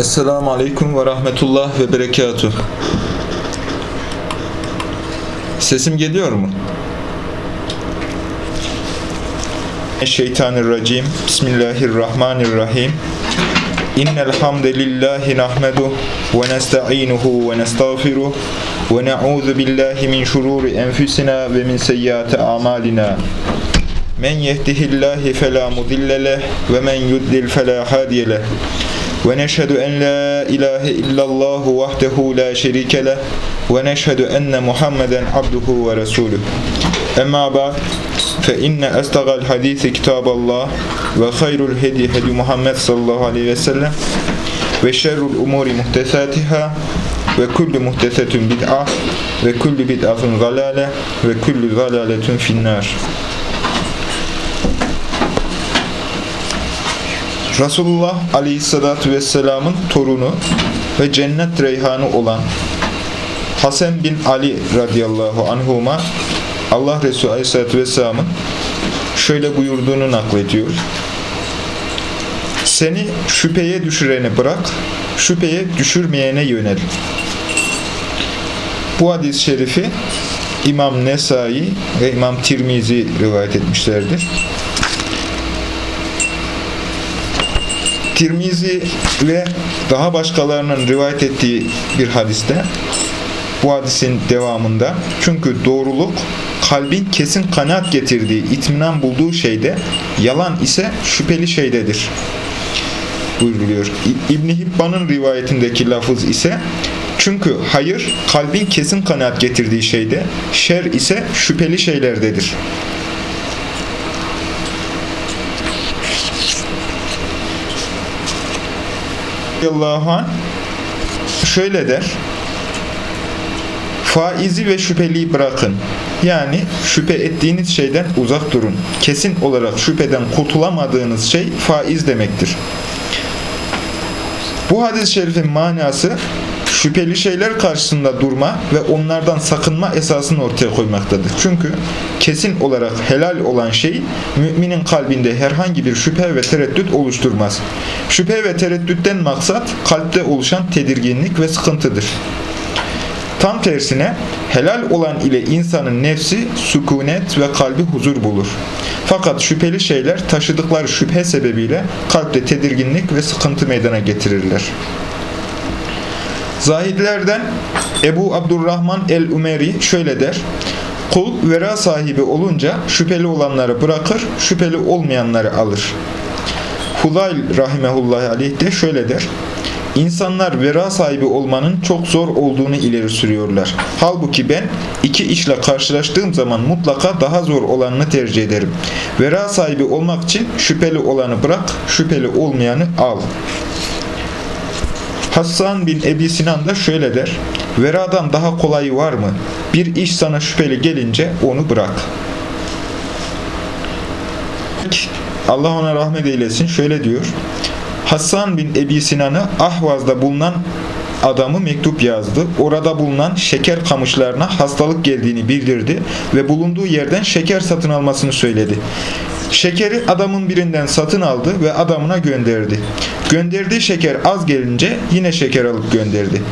Esselamu Aleyküm ve Rahmetullah ve Berekatuh. Sesim geliyor mu? Şeytanirracim. Bismillahirrahmanirrahim. İnnel hamdelellahi nahmedu ve nesta'inuhu ve nestağfiruh ve na'udzu billahi min şururi enfusina ve min seyyiati amalina. Men yehdihillahu fela mudille ve men yudlil fela hadiye ونشهد أن لا إله إلا الله وحده لا شريك له ونشهد أن محمدا عبده ورسوله. أما بعد فإن أستغى الحديث كتاب الله وخير الهدي هدي محمد صلى الله عليه وسلم وشر الأمور محدثاتها وكل محدثة بدعة وكل بدعة ضلالة وكل ضلالة في النار. Resulullah Aleyhisselatü Vesselam'ın torunu ve cennet reyhanı olan Hasan bin Ali radıyallahu anhuma Allah Resulü Aleyhisselatü Vesselam'ın şöyle buyurduğunu naklediyor. Seni şüpheye düşüreni bırak, şüpheye düşürmeyene yönel. Bu hadis-i şerifi İmam Nesai ve İmam Tirmizi rivayet etmişlerdir. Tirmizi ve daha başkalarının rivayet ettiği bir hadiste bu hadisin devamında çünkü doğruluk kalbin kesin kanaat getirdiği, itminan bulduğu şeyde yalan ise şüpheli şeydedir buyruluyor. İbn Hibban'ın rivayetindeki lafız ise çünkü hayır kalbin kesin kanaat getirdiği şeyde, şer ise şüpheli şeylerdedir. Radıyallahu anh şöyle der. Faizi ve şüpheliyi bırakın. Yani şüphe ettiğiniz şeyden uzak durun. Kesin olarak şüpheden kurtulamadığınız şey faiz demektir. Bu hadis-i şerifin manası şüpheli şeyler karşısında durma ve onlardan sakınma esasını ortaya koymaktadır. Çünkü kesin olarak helal olan şey müminin kalbinde herhangi bir şüphe ve tereddüt oluşturmaz. Şüphe ve tereddütten maksat kalpte oluşan tedirginlik ve sıkıntıdır. Tam tersine helal olan ile insanın nefsi sükunet ve kalbi huzur bulur. Fakat şüpheli şeyler taşıdıkları şüphe sebebiyle kalpte tedirginlik ve sıkıntı meydana getirirler. Zahidlerden Ebu Abdurrahman el-Umeri şöyle der. Kul vera sahibi olunca şüpheli olanları bırakır, şüpheli olmayanları alır. Hudayl rahimehullahi aleyh de şöyle der. İnsanlar vera sahibi olmanın çok zor olduğunu ileri sürüyorlar. Halbuki ben iki işle karşılaştığım zaman mutlaka daha zor olanını tercih ederim. Vera sahibi olmak için şüpheli olanı bırak, şüpheli olmayanı al. Hassan bin Ebi Sinan da şöyle der. Veradan daha kolayı var mı? Bir iş sana şüpheli gelince onu bırak. Allah ona rahmet eylesin. Şöyle diyor. Hassan bin Ebi Sinan'ı Ahvaz'da bulunan adamı mektup yazdı. Orada bulunan şeker kamışlarına hastalık geldiğini bildirdi ve bulunduğu yerden şeker satın almasını söyledi. Şekeri adamın birinden satın aldı ve adamına gönderdi. Gönderdiği şeker az gelince yine şeker alıp gönderdi.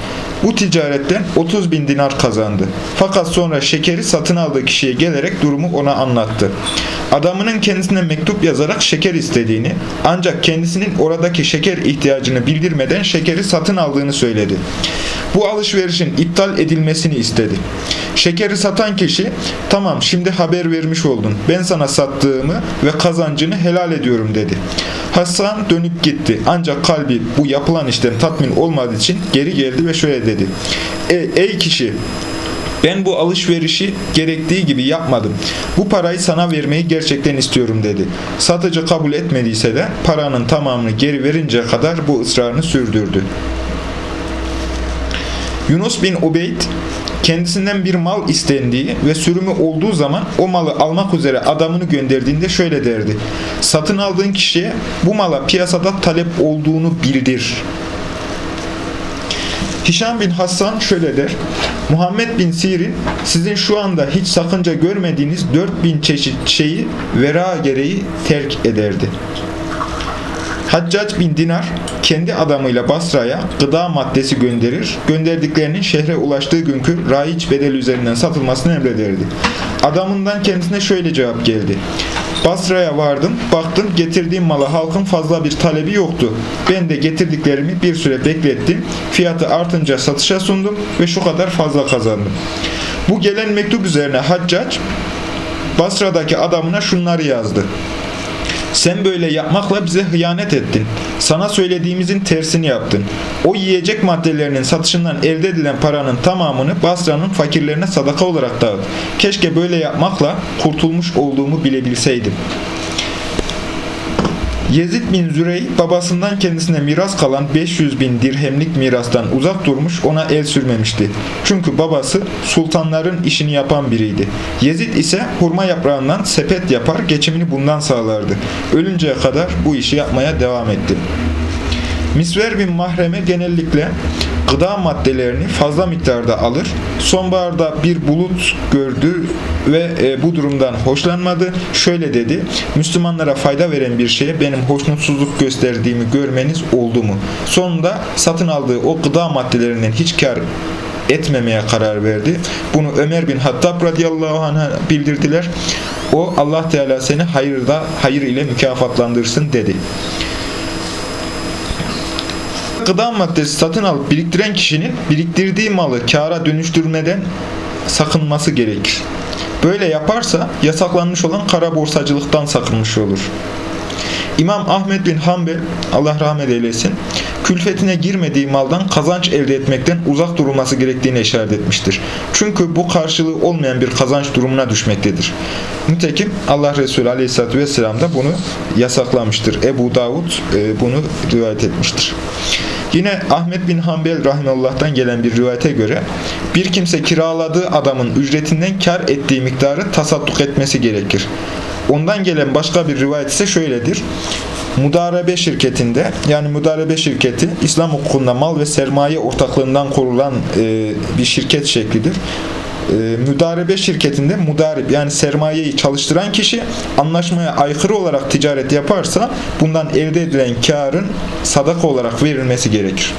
Bu ticaretten 30 bin dinar kazandı. Fakat sonra şekeri satın aldığı kişiye gelerek durumu ona anlattı. Adamının kendisine mektup yazarak şeker istediğini ancak kendisinin oradaki şeker ihtiyacını bildirmeden şekeri satın aldığını söyledi. Bu alışverişin iptal edilmesini istedi. Şekeri satan kişi tamam şimdi haber vermiş oldun ben sana sattığımı ve kazancını helal ediyorum dedi. Hasan dönüp gitti ancak kalbi bu yapılan işten tatmin olmadığı için geri geldi ve şöyle dedi. Ey, ey kişi ben bu alışverişi gerektiği gibi yapmadım. Bu parayı sana vermeyi gerçekten istiyorum dedi. Satıcı kabul etmediyse de paranın tamamını geri verince kadar bu ısrarını sürdürdü. Yunus bin Ubeyd kendisinden bir mal istendiği ve sürümü olduğu zaman o malı almak üzere adamını gönderdiğinde şöyle derdi. Satın aldığın kişiye bu mala piyasada talep olduğunu bildir. Hişam bin Hassan şöyle der. Muhammed bin Sirin sizin şu anda hiç sakınca görmediğiniz 4000 çeşit şeyi vera gereği terk ederdi. Haccac bin Dinar kendi adamıyla Basra'ya gıda maddesi gönderir, gönderdiklerinin şehre ulaştığı günkü raiç bedel üzerinden satılmasını emrederdi. Adamından kendisine şöyle cevap geldi. Basra'ya vardım, baktım getirdiğim mala halkın fazla bir talebi yoktu. Ben de getirdiklerimi bir süre beklettim, fiyatı artınca satışa sundum ve şu kadar fazla kazandım. Bu gelen mektup üzerine Haccac, Basra'daki adamına şunları yazdı. Sen böyle yapmakla bize hıyanet ettin. Sana söylediğimizin tersini yaptın. O yiyecek maddelerinin satışından elde edilen paranın tamamını Basra'nın fakirlerine sadaka olarak dağıt. Keşke böyle yapmakla kurtulmuş olduğumu bilebilseydim.'' Yezid bin Zürey babasından kendisine miras kalan 500 bin dirhemlik mirastan uzak durmuş ona el sürmemişti. Çünkü babası sultanların işini yapan biriydi. Yezid ise hurma yaprağından sepet yapar geçimini bundan sağlardı. Ölünceye kadar bu işi yapmaya devam etti. Misver bin Mahreme genellikle gıda maddelerini fazla miktarda alır. Sonbaharda bir bulut gördü ve e, bu durumdan hoşlanmadı. Şöyle dedi, Müslümanlara fayda veren bir şeye benim hoşnutsuzluk gösterdiğimi görmeniz oldu mu? Sonunda satın aldığı o gıda maddelerinden hiç kar etmemeye karar verdi. Bunu Ömer bin Hattab radıyallahu anh'a bildirdiler. O Allah Teala seni hayırda hayır ile mükafatlandırsın dedi gıda maddesi satın alıp biriktiren kişinin biriktirdiği malı kâra dönüştürmeden sakınması gerekir. Böyle yaparsa yasaklanmış olan kara borsacılıktan sakınmış olur. İmam Ahmet bin Hanbel, Allah rahmet eylesin, külfetine girmediği maldan kazanç elde etmekten uzak durulması gerektiğini işaret etmiştir. Çünkü bu karşılığı olmayan bir kazanç durumuna düşmektedir. Nitekim Allah Resulü Aleyhisselatü Vesselam da bunu yasaklamıştır. Ebu Davud e, bunu rivayet etmiştir. Yine Ahmet bin Hanbel rahimullah'tan gelen bir rivayete göre bir kimse kiraladığı adamın ücretinden kar ettiği miktarı tasadduk etmesi gerekir. Ondan gelen başka bir rivayet ise şöyledir. Mudarebe şirketinde yani mudarebe şirketi İslam hukukunda mal ve sermaye ortaklığından kurulan e, bir şirket şeklidir e, müdarebe şirketinde mudarip yani sermayeyi çalıştıran kişi anlaşmaya aykırı olarak ticaret yaparsa bundan elde edilen karın sadaka olarak verilmesi gerekir.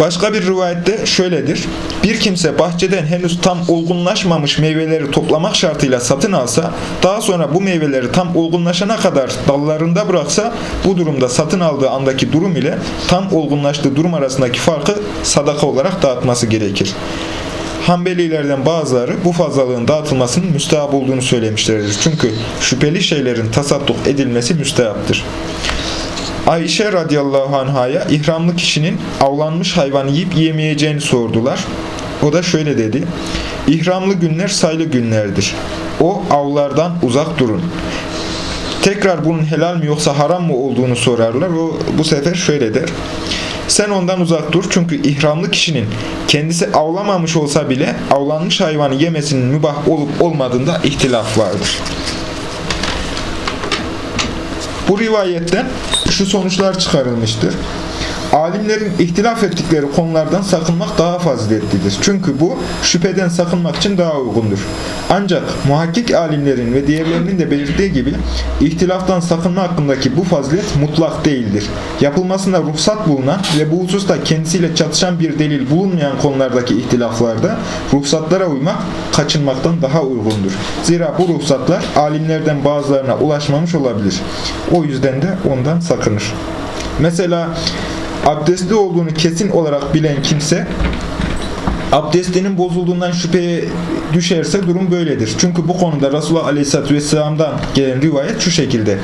Başka bir rivayette şöyledir. Bir kimse bahçeden henüz tam olgunlaşmamış meyveleri toplamak şartıyla satın alsa, daha sonra bu meyveleri tam olgunlaşana kadar dallarında bıraksa, bu durumda satın aldığı andaki durum ile tam olgunlaştığı durum arasındaki farkı sadaka olarak dağıtması gerekir. Hanbelilerden bazıları bu fazlalığın dağıtılmasının müstehap olduğunu söylemişlerdir. Çünkü şüpheli şeylerin tasadduk edilmesi müstehaptır. Ayşe radıyallahu anhaya ihramlı kişinin avlanmış hayvanı yiyip yemeyeceğini sordular. O da şöyle dedi. İhramlı günler sayılı günlerdir. O avlardan uzak durun. Tekrar bunun helal mi yoksa haram mı olduğunu sorarlar. O bu sefer şöyle der. Sen ondan uzak dur çünkü ihramlı kişinin kendisi avlamamış olsa bile avlanmış hayvanı yemesinin mübah olup olmadığında ihtilaf vardır. Bu rivayetten şu sonuçlar çıkarılmıştır. Alimlerin ihtilaf ettikleri konulardan sakınmak daha faziletlidir. Çünkü bu şüpheden sakınmak için daha uygundur. Ancak muhakkik alimlerin ve diğerlerinin de belirttiği gibi ihtilaftan sakınma hakkındaki bu fazilet mutlak değildir. Yapılmasında ruhsat bulunan ve bu hususta kendisiyle çatışan bir delil bulunmayan konulardaki ihtilaflarda ruhsatlara uymak kaçınmaktan daha uygundur. Zira bu ruhsatlar alimlerden bazılarına ulaşmamış olabilir. O yüzden de ondan sakınır. Mesela abdestli olduğunu kesin olarak bilen kimse abdestinin bozulduğundan şüpheye düşerse durum böyledir. Çünkü bu konuda Resulullah Aleyhisselatü Vesselam'dan gelen rivayet şu şekilde.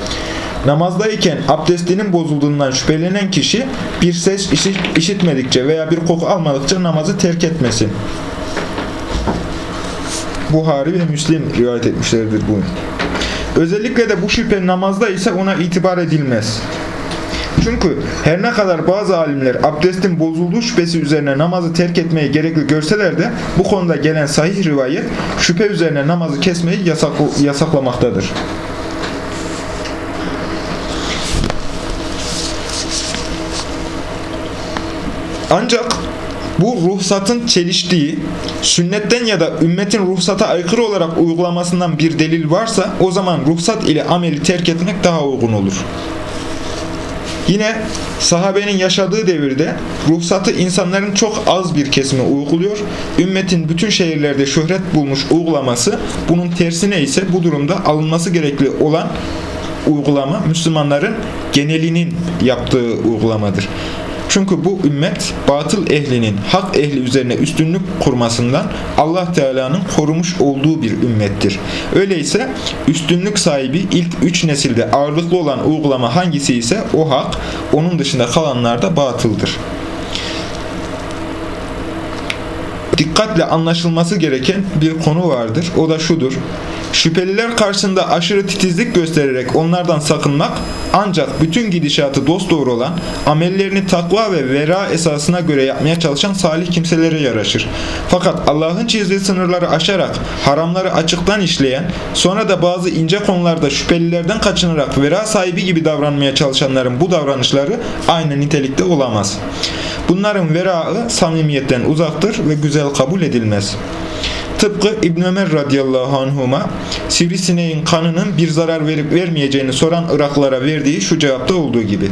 Namazdayken abdestinin bozulduğundan şüphelenen kişi bir ses işitmedikçe veya bir koku almadıkça namazı terk etmesin. Buhari ve Müslim rivayet etmişlerdir bunu. Özellikle de bu şüphe namazda ise ona itibar edilmez. Çünkü her ne kadar bazı alimler abdestin bozulduğu şüphesi üzerine namazı terk etmeyi gerekli görseler de bu konuda gelen sahih rivayet şüphe üzerine namazı kesmeyi yasak, yasaklamaktadır. Ancak bu ruhsatın çeliştiği, sünnetten ya da ümmetin ruhsata aykırı olarak uygulamasından bir delil varsa o zaman ruhsat ile ameli terk etmek daha uygun olur. Yine sahabenin yaşadığı devirde ruhsatı insanların çok az bir kesime uyguluyor. Ümmetin bütün şehirlerde şöhret bulmuş uygulaması bunun tersine ise bu durumda alınması gerekli olan uygulama Müslümanların genelinin yaptığı uygulamadır. Çünkü bu ümmet batıl ehlinin hak ehli üzerine üstünlük kurmasından Allah Teala'nın korumuş olduğu bir ümmettir. Öyleyse üstünlük sahibi ilk üç nesilde ağırlıklı olan uygulama hangisi ise o hak, onun dışında kalanlar da batıldır. Dikkatle anlaşılması gereken bir konu vardır. O da şudur. Şüpheliler karşısında aşırı titizlik göstererek onlardan sakınmak ancak bütün gidişatı dosdoğru olan, amellerini takva ve vera esasına göre yapmaya çalışan salih kimselere yaraşır. Fakat Allah'ın çizdiği sınırları aşarak haramları açıktan işleyen, sonra da bazı ince konularda şüphelilerden kaçınarak vera sahibi gibi davranmaya çalışanların bu davranışları aynı nitelikte olamaz. Bunların veraı samimiyetten uzaktır ve güzel kabul edilmez. Tıpkı İbn Ömer radıyallahu anhuma sivrisineğin kanının bir zarar verip vermeyeceğini soran Iraklılara verdiği şu cevapta olduğu gibi.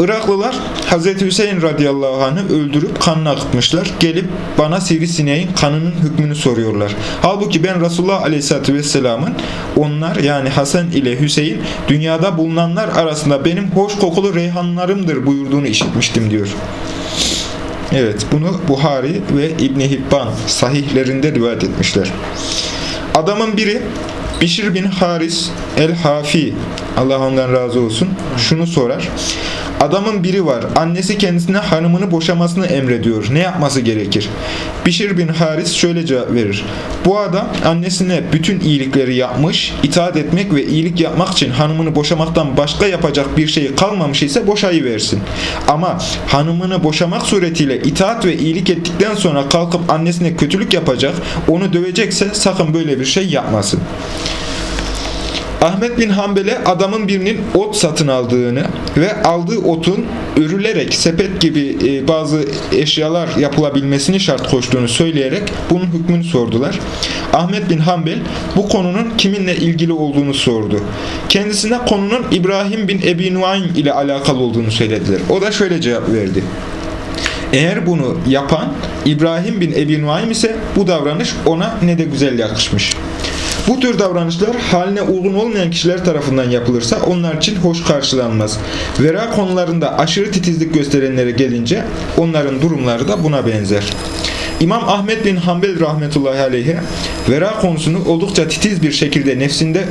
Iraklılar Hz. Hüseyin radıyallahu anh'ı öldürüp kanını akıtmışlar. Gelip bana sivrisineğin kanının hükmünü soruyorlar. Halbuki ben Resulullah aleyhissalatü vesselamın onlar yani Hasan ile Hüseyin dünyada bulunanlar arasında benim hoş kokulu reyhanlarımdır buyurduğunu işitmiştim diyor. Evet bunu Buhari ve İbni Hibban sahihlerinde rivayet etmişler. Adamın biri Bişir bin Haris el-Hafi Allah ondan razı olsun şunu sorar. Adamın biri var. Annesi kendisine hanımını boşamasını emrediyor. Ne yapması gerekir? Bişir bin Haris şöyle cevap verir. Bu adam annesine bütün iyilikleri yapmış, itaat etmek ve iyilik yapmak için hanımını boşamaktan başka yapacak bir şey kalmamış ise boşayıversin. Ama hanımını boşamak suretiyle itaat ve iyilik ettikten sonra kalkıp annesine kötülük yapacak, onu dövecekse sakın böyle bir şey yapmasın. Ahmet bin Hanbel'e adamın birinin ot satın aldığını ve aldığı otun örülerek sepet gibi e, bazı eşyalar yapılabilmesini şart koştuğunu söyleyerek bunun hükmünü sordular. Ahmet bin Hanbel bu konunun kiminle ilgili olduğunu sordu. Kendisine konunun İbrahim bin Ebi Nuaym ile alakalı olduğunu söylediler. O da şöyle cevap verdi. Eğer bunu yapan İbrahim bin Ebi Nuaym ise bu davranış ona ne de güzel yakışmış. Bu tür davranışlar haline uygun olmayan kişiler tarafından yapılırsa onlar için hoş karşılanmaz. Vera konularında aşırı titizlik gösterenlere gelince onların durumları da buna benzer. İmam Ahmet bin Hanbel rahmetullahi aleyhe vera konusunu oldukça titiz bir şekilde nefsinde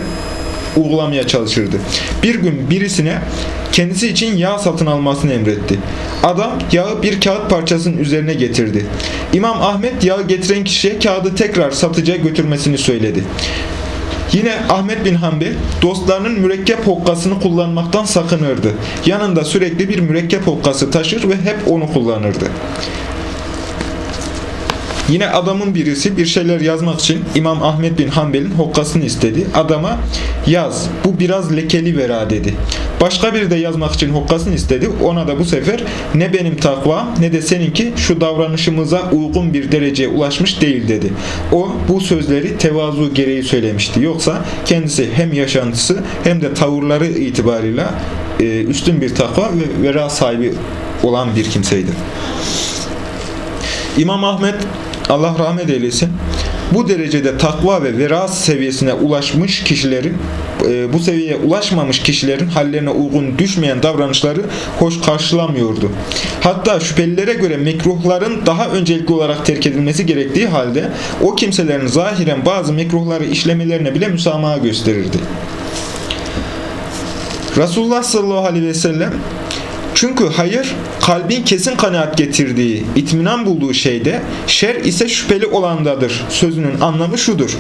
uygulamaya çalışırdı. Bir gün birisine kendisi için yağ satın almasını emretti. Adam yağı bir kağıt parçasının üzerine getirdi. İmam Ahmet yağı getiren kişiye kağıdı tekrar satıcıya götürmesini söyledi. Yine Ahmet bin Hanbel dostlarının mürekkep hokkasını kullanmaktan sakınırdı. Yanında sürekli bir mürekkep hokkası taşır ve hep onu kullanırdı. Yine adamın birisi bir şeyler yazmak için İmam Ahmet bin Hanbel'in hokkasını istedi. Adama yaz bu biraz lekeli vera dedi. Başka biri de yazmak için hokkasını istedi. Ona da bu sefer ne benim takvam ne de seninki şu davranışımıza uygun bir dereceye ulaşmış değil dedi. O bu sözleri tevazu gereği söylemişti. Yoksa kendisi hem yaşantısı hem de tavırları itibarıyla e, üstün bir takva ve vera sahibi olan bir kimseydi. İmam Ahmet Allah rahmet eylesin. Bu derecede takva ve veras seviyesine ulaşmış kişilerin, e, bu seviyeye ulaşmamış kişilerin hallerine uygun düşmeyen davranışları hoş karşılamıyordu. Hatta şüphelilere göre mekruhların daha öncelikli olarak terk edilmesi gerektiği halde o kimselerin zahiren bazı mekruhları işlemelerine bile müsamaha gösterirdi. Resulullah sallallahu aleyhi ve sellem çünkü hayır kalbin kesin kanaat getirdiği, itminan bulduğu şeyde, şer ise şüpheli olandadır. Sözünün anlamı şudur.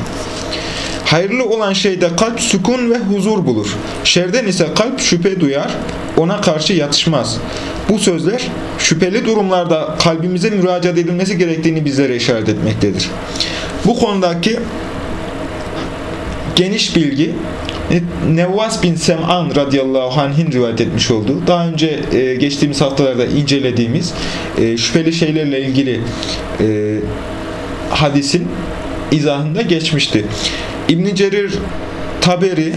Hayırlı olan şeyde kalp sükun ve huzur bulur. Şerden ise kalp şüphe duyar, ona karşı yatışmaz. Bu sözler şüpheli durumlarda kalbimize müracaat edilmesi gerektiğini bizlere işaret etmektedir. Bu konudaki geniş bilgi Nevvas bin Sem'an radıyallahu anh'in rivayet etmiş olduğu, daha önce e, geçtiğimiz haftalarda incelediğimiz e, şüpheli şeylerle ilgili e, hadisin izahında geçmişti. İbn Cerir Taberi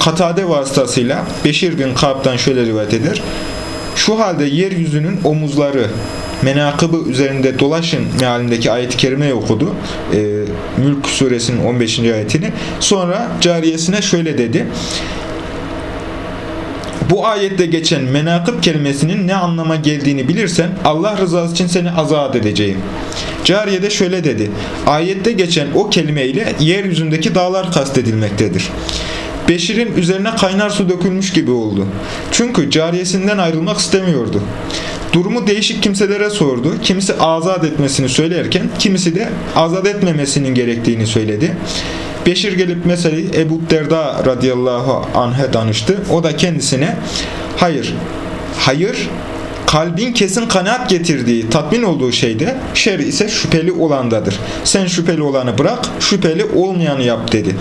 Katade vasıtasıyla Beşir bin Kab'dan şöyle rivayet eder. Şu halde yeryüzünün omuzları menakıbı üzerinde dolaşın mealindeki ayet-i kerimeyi okudu. E, Mülk suresinin 15. ayetini. Sonra cariyesine şöyle dedi. Bu ayette geçen menakıb kelimesinin ne anlama geldiğini bilirsen Allah rızası için seni azat edeceğim. Cariye de şöyle dedi. Ayette geçen o kelime ile yeryüzündeki dağlar kastedilmektedir. Beşir'in üzerine kaynar su dökülmüş gibi oldu. Çünkü cariyesinden ayrılmak istemiyordu. Durumu değişik kimselere sordu. Kimisi azat etmesini söylerken kimisi de azat etmemesinin gerektiğini söyledi. Beşir gelip meseleyi Ebu Derda radıyallahu anh'e danıştı. O da kendisine hayır, hayır kalbin kesin kanaat getirdiği, tatmin olduğu şeyde, şer ise şüpheli olandadır. Sen şüpheli olanı bırak, şüpheli olmayanı yap dedi.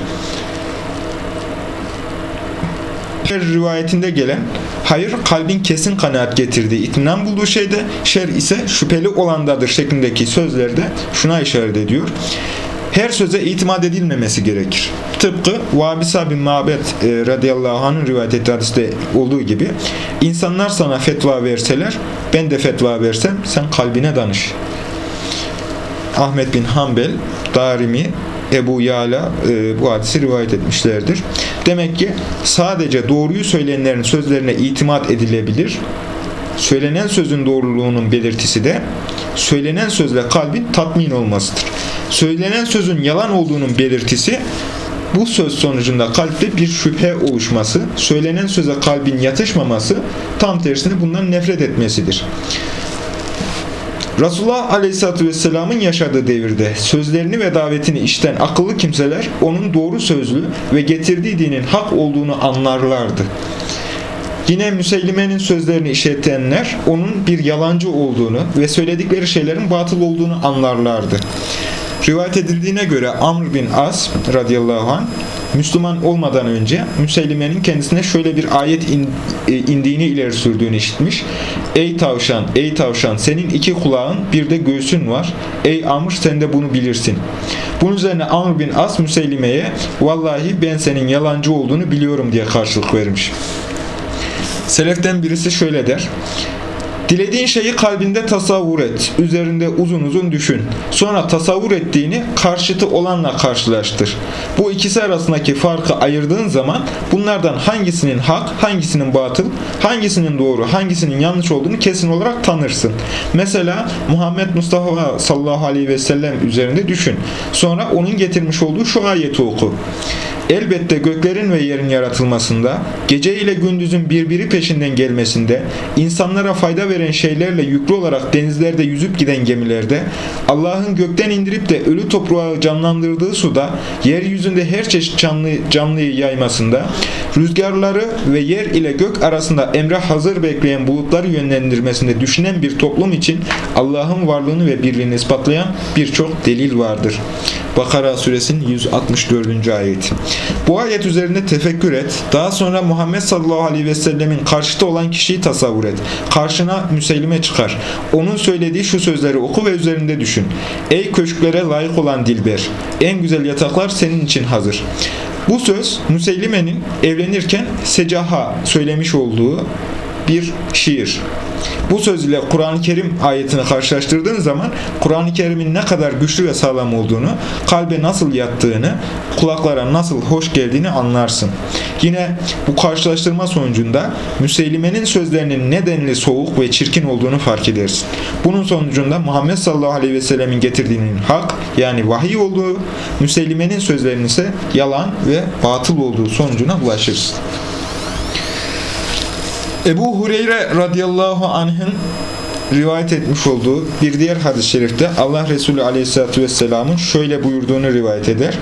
Rivayetinde gelen hayır kalbin kesin kanaat getirdiği, itminan bulduğu şeyde, şer ise şüpheli olandadır şeklindeki sözlerde şuna işaret ediyor her söze itimat edilmemesi gerekir. Tıpkı Vabisa bin Mabet e, radıyallahu anh'ın rivayet ettiği olduğu gibi insanlar sana fetva verseler ben de fetva versem sen kalbine danış. Ahmet bin Hanbel, Darimi, Ebu Yala e, bu hadisi rivayet etmişlerdir. Demek ki sadece doğruyu söyleyenlerin sözlerine itimat edilebilir. Söylenen sözün doğruluğunun belirtisi de söylenen sözle kalbin tatmin olmasıdır. Söylenen sözün yalan olduğunun belirtisi bu söz sonucunda kalpte bir şüphe oluşması, söylenen söze kalbin yatışmaması, tam tersine bundan nefret etmesidir. Resulullah Aleyhisselatü Vesselam'ın yaşadığı devirde sözlerini ve davetini işten akıllı kimseler onun doğru sözlü ve getirdiği dinin hak olduğunu anlarlardı. Yine Müseylime'nin sözlerini işletenler onun bir yalancı olduğunu ve söyledikleri şeylerin batıl olduğunu anlarlardı. Rivayet edildiğine göre Amr bin As radıyallahu anh Müslüman olmadan önce Müseylime'nin kendisine şöyle bir ayet e, indiğini ileri sürdüğünü işitmiş. Ey tavşan, ey tavşan senin iki kulağın bir de göğsün var. Ey Amr sen de bunu bilirsin. Bunun üzerine Amr bin As Müseylime'ye vallahi ben senin yalancı olduğunu biliyorum diye karşılık vermiş. Seleften birisi şöyle der. Dilediğin şeyi kalbinde tasavvur et. Üzerinde uzun uzun düşün. Sonra tasavvur ettiğini karşıtı olanla karşılaştır. Bu ikisi arasındaki farkı ayırdığın zaman bunlardan hangisinin hak, hangisinin batıl, hangisinin doğru, hangisinin yanlış olduğunu kesin olarak tanırsın. Mesela Muhammed Mustafa sallallahu aleyhi ve sellem üzerinde düşün. Sonra onun getirmiş olduğu şu ayeti oku. Elbette göklerin ve yerin yaratılmasında, gece ile gündüzün birbiri peşinden gelmesinde, insanlara fayda veren şeylerle yüklü olarak denizlerde yüzüp giden gemilerde, Allah'ın gökten indirip de ölü toprağı canlandırdığı suda, yeryüzünde her çeşit canlı, canlıyı yaymasında, rüzgarları ve yer ile gök arasında emre hazır bekleyen bulutları yönlendirmesinde düşünen bir toplum için Allah'ın varlığını ve birliğini ispatlayan birçok delil vardır. Bakara suresinin 164. ayeti. Bu ayet üzerinde tefekkür et. Daha sonra Muhammed sallallahu aleyhi ve sellemin karşıta olan kişiyi tasavvur et. Karşına Müseylime çıkar. Onun söylediği şu sözleri oku ve üzerinde düşün. Ey köşklere layık olan Dilber! En güzel yataklar senin için hazır. Bu söz Müseylime'nin evlenirken secaha söylemiş olduğu bir şiir. Bu söz ile Kur'an-ı Kerim ayetini karşılaştırdığın zaman Kur'an-ı Kerim'in ne kadar güçlü ve sağlam olduğunu, kalbe nasıl yattığını, kulaklara nasıl hoş geldiğini anlarsın. Yine bu karşılaştırma sonucunda Müseylime'nin sözlerinin nedenli soğuk ve çirkin olduğunu fark edersin. Bunun sonucunda Muhammed sallallahu aleyhi ve sellemin getirdiğinin hak yani vahiy olduğu, Müseylime'nin sözlerinin ise yalan ve batıl olduğu sonucuna ulaşırsın. Ebu Hureyre radıyallahu anh'ın rivayet etmiş olduğu bir diğer hadis-i şerifte Allah Resulü aleyhissalatü vesselamın şöyle buyurduğunu rivayet eder.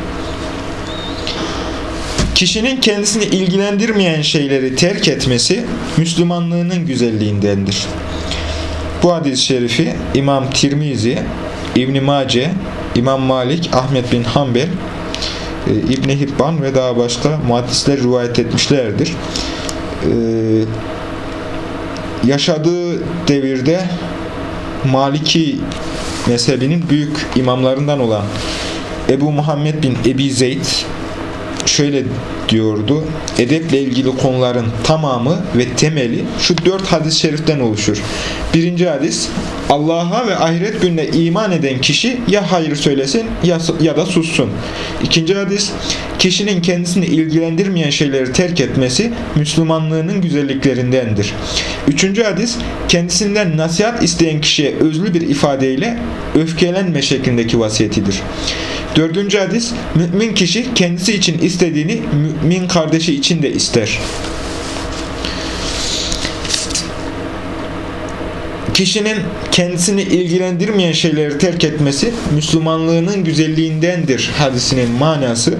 Kişinin kendisini ilgilendirmeyen şeyleri terk etmesi Müslümanlığının güzelliğindendir. Bu hadis-i şerifi İmam Tirmizi, İbn Mace, İmam Malik, Ahmet bin Hanbel, e, İbn Hibban ve daha başka muhaddisler rivayet etmişlerdir. Yaşadığı devirde Maliki mezhebinin büyük imamlarından olan Ebu Muhammed bin Ebi Zeyd şöyle diyordu. Edeple ilgili konuların tamamı ve temeli şu dört hadis-i şeriften oluşur. Birinci hadis, Allah'a ve ahiret gününe iman eden kişi ya hayır söylesin ya, ya da sussun. İkinci hadis, kişinin kendisini ilgilendirmeyen şeyleri terk etmesi Müslümanlığının güzelliklerindendir. Üçüncü hadis, kendisinden nasihat isteyen kişiye özlü bir ifadeyle öfkelenme şeklindeki vasiyetidir. Dördüncü hadis, mümin kişi kendisi için istediğini mümin kardeşi için de ister. Kişinin kendisini ilgilendirmeyen şeyleri terk etmesi Müslümanlığının güzelliğindendir hadisinin manası.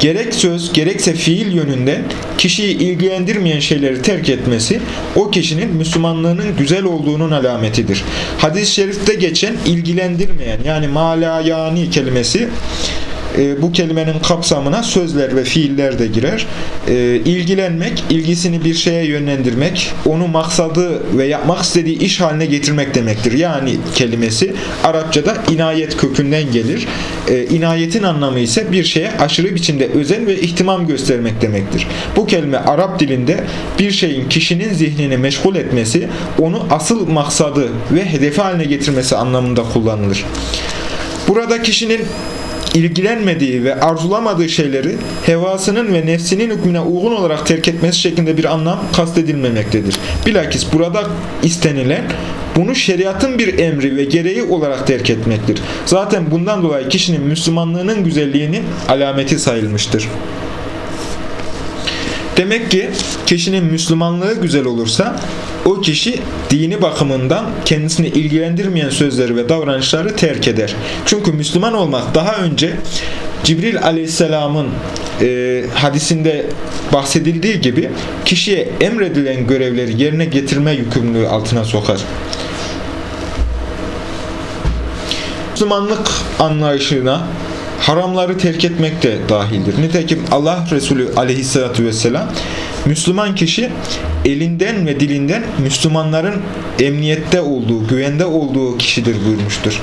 Gerek söz gerekse fiil yönünden kişiyi ilgilendirmeyen şeyleri terk etmesi o kişinin Müslümanlığının güzel olduğunun alametidir. Hadis-i şerifte geçen ilgilendirmeyen yani malayani kelimesi e, bu kelimenin kapsamına sözler ve fiiller de girer. E, ilgilenmek, ilgisini bir şeye yönlendirmek, onu maksadı ve yapmak istediği iş haline getirmek demektir. Yani kelimesi Arapçada inayet kökünden gelir. E, inayetin anlamı ise bir şeye aşırı biçimde özen ve ihtimam göstermek demektir. Bu kelime Arap dilinde bir şeyin kişinin zihnini meşgul etmesi, onu asıl maksadı ve hedefi haline getirmesi anlamında kullanılır. Burada kişinin ilgilenmediği ve arzulamadığı şeyleri hevasının ve nefsinin hükmüne uygun olarak terk etmesi şeklinde bir anlam kastedilmemektedir. Bilakis burada istenilen bunu şeriatın bir emri ve gereği olarak terk etmektir. Zaten bundan dolayı kişinin Müslümanlığının güzelliğinin alameti sayılmıştır. Demek ki kişinin Müslümanlığı güzel olursa o kişi dini bakımından kendisini ilgilendirmeyen sözleri ve davranışları terk eder. Çünkü Müslüman olmak daha önce Cibril aleyhisselamın e, hadisinde bahsedildiği gibi kişiye emredilen görevleri yerine getirme yükümlülüğü altına sokar. Müslümanlık anlayışına haramları terk etmek de dahildir. Nitekim Allah Resulü aleyhissalatü vesselam Müslüman kişi elinden ve dilinden Müslümanların emniyette olduğu, güvende olduğu kişidir buyurmuştur.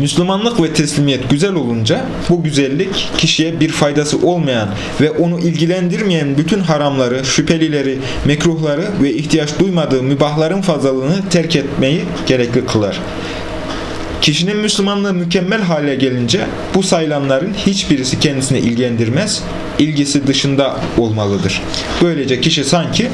Müslümanlık ve teslimiyet güzel olunca bu güzellik kişiye bir faydası olmayan ve onu ilgilendirmeyen bütün haramları, şüphelileri, mekruhları ve ihtiyaç duymadığı mübahların fazlalığını terk etmeyi gerekli kılar. Kişinin Müslümanlığı mükemmel hale gelince bu sayılanların hiçbirisi kendisine ilgilendirmez, ilgisi dışında olmalıdır. Böylece kişi sanki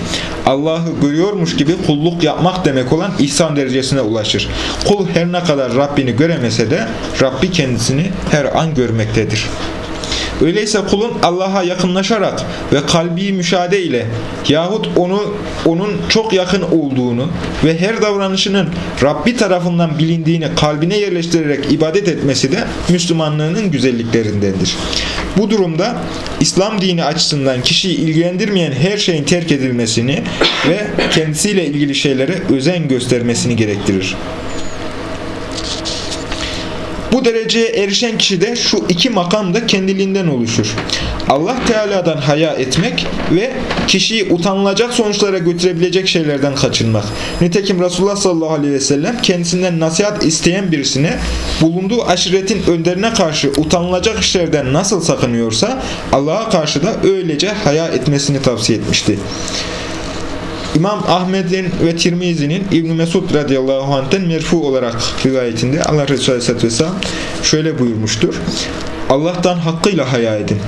Allah'ı görüyormuş gibi kulluk yapmak demek olan ihsan derecesine ulaşır. Kul her ne kadar Rabbini göremese de Rabbi kendisini her an görmektedir. Öyleyse kulun Allah'a yakınlaşarak ve kalbi müşahede ile yahut onu onun çok yakın olduğunu ve her davranışının Rabbi tarafından bilindiğini kalbine yerleştirerek ibadet etmesi de Müslümanlığının güzelliklerindendir. Bu durumda İslam dini açısından kişiyi ilgilendirmeyen her şeyin terk edilmesini ve kendisiyle ilgili şeylere özen göstermesini gerektirir. Bu dereceye erişen kişi de şu iki makam da kendiliğinden oluşur. Allah Teala'dan haya etmek ve kişiyi utanılacak sonuçlara götürebilecek şeylerden kaçınmak. Nitekim Resulullah sallallahu aleyhi ve sellem kendisinden nasihat isteyen birisine bulunduğu aşiretin önderine karşı utanılacak işlerden nasıl sakınıyorsa Allah'a karşı da öylece haya etmesini tavsiye etmişti. İmam Ahmet'in ve Tirmizi'nin İbn Mesud radıyallahu anh'ten merfu olarak rivayetinde Allah Resulü aleyhisselatü vesselam şöyle buyurmuştur. Allah'tan hakkıyla haya edin.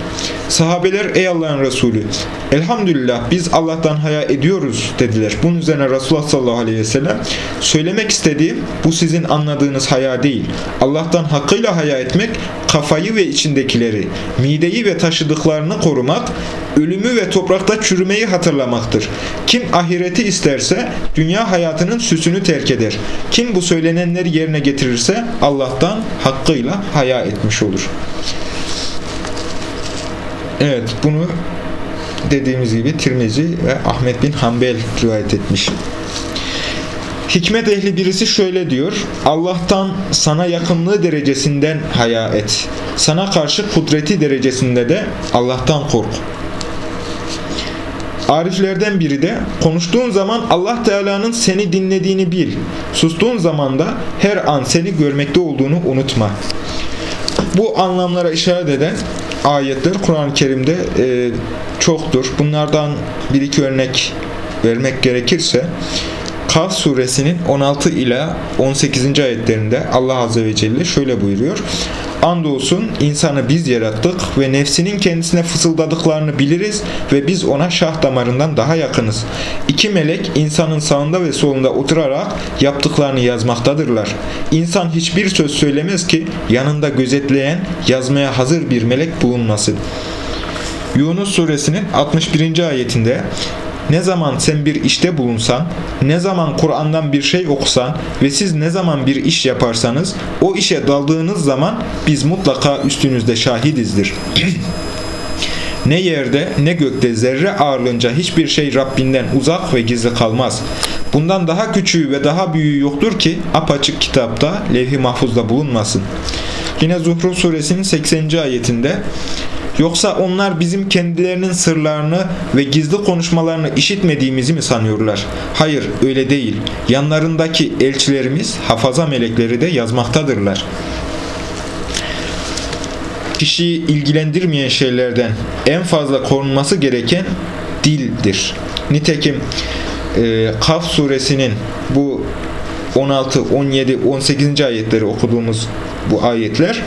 Sahabeler ey Allah'ın Resulü elhamdülillah biz Allah'tan haya ediyoruz dediler. Bunun üzerine Resulullah sallallahu aleyhi ve sellem söylemek istediğim bu sizin anladığınız haya değil. Allah'tan hakkıyla haya etmek kafayı ve içindekileri, mideyi ve taşıdıklarını korumak, ölümü ve toprakta çürümeyi hatırlamaktır. Kim ahireti isterse dünya hayatının süsünü terk eder. Kim bu söylenenleri yerine getirirse Allah'tan hakkıyla haya etmiş olur. Evet bunu dediğimiz gibi Tirmizi ve Ahmet bin Hanbel rivayet etmiş. Hikmet ehli birisi şöyle diyor. Allah'tan sana yakınlığı derecesinden haya et. Sana karşı kudreti derecesinde de Allah'tan kork. Ariflerden biri de konuştuğun zaman Allah Teala'nın seni dinlediğini bil. Sustuğun zaman da her an seni görmekte olduğunu unutma. Bu anlamlara işaret eden ayetler Kur'an-ı Kerim'de e, çoktur. Bunlardan bir iki örnek vermek gerekirse Kaf suresinin 16 ila 18. ayetlerinde Allah Azze ve Celle şöyle buyuruyor. Andolsun insanı biz yarattık ve nefsinin kendisine fısıldadıklarını biliriz ve biz ona şah damarından daha yakınız. İki melek insanın sağında ve solunda oturarak yaptıklarını yazmaktadırlar. İnsan hiçbir söz söylemez ki yanında gözetleyen, yazmaya hazır bir melek bulunmasın. Yunus suresinin 61. ayetinde ne zaman sen bir işte bulunsan, ne zaman Kur'an'dan bir şey okusan ve siz ne zaman bir iş yaparsanız o işe daldığınız zaman biz mutlaka üstünüzde şahidizdir. ne yerde ne gökte zerre ağırlığınca hiçbir şey Rabbinden uzak ve gizli kalmaz. Bundan daha küçüğü ve daha büyüğü yoktur ki apaçık kitapta levh-i mahfuzda bulunmasın. Yine Zuhruf suresinin 80. ayetinde Yoksa onlar bizim kendilerinin sırlarını ve gizli konuşmalarını işitmediğimizi mi sanıyorlar? Hayır öyle değil. Yanlarındaki elçilerimiz hafaza melekleri de yazmaktadırlar. Kişiyi ilgilendirmeyen şeylerden en fazla korunması gereken dildir. Nitekim e, Kaf suresinin bu 16, 17, 18. ayetleri okuduğumuz bu ayetler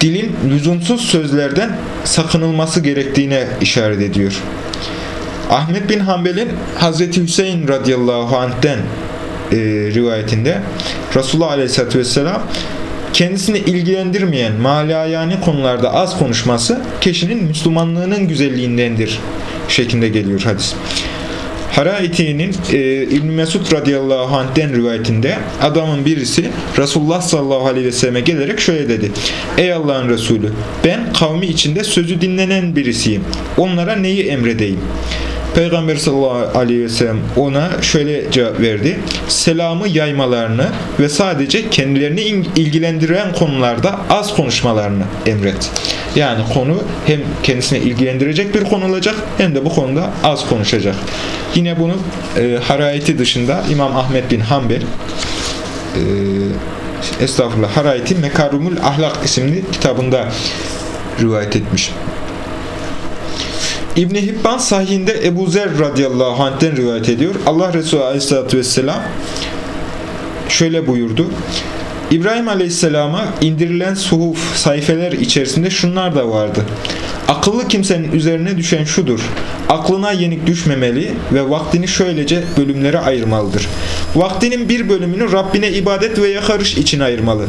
dilin lüzumsuz sözlerden sakınılması gerektiğine işaret ediyor. Ahmet bin Hanbel'in Hazreti Hüseyin radıyallahu anh'den e, rivayetinde Resulullah aleyhissalatü vesselam kendisini ilgilendirmeyen malayani konularda az konuşması kişinin Müslümanlığının güzelliğindendir şeklinde geliyor hadis. Haraiti'nin e, İbn Mesud radıyallahu anh'den rivayetinde adamın birisi Resulullah sallallahu aleyhi ve selleme gelerek şöyle dedi. Ey Allah'ın Resulü ben kavmi içinde sözü dinlenen birisiyim. Onlara neyi emredeyim? Peygamber sallallahu aleyhi ve sellem ona şöyle cevap verdi. Selamı yaymalarını ve sadece kendilerini ilgilendiren konularda az konuşmalarını emret. Yani konu hem kendisine ilgilendirecek bir konu olacak hem de bu konuda az konuşacak. Yine bunu e, Harayeti dışında İmam Ahmet bin Hanbel e, Estağfurullah Harayeti Mekarumul Ahlak isimli kitabında rivayet etmiş. İbni Hibban sahihinde Ebu Zer radıyallahu anh'ten rivayet ediyor. Allah Resulü aleyhissalatü vesselam şöyle buyurdu. İbrahim Aleyhisselam'a indirilen suhuf sayfeler içerisinde şunlar da vardı. Akıllı kimsenin üzerine düşen şudur. Aklına yenik düşmemeli ve vaktini şöylece bölümlere ayırmalıdır. Vaktinin bir bölümünü Rabbine ibadet ve yakarış için ayırmalı.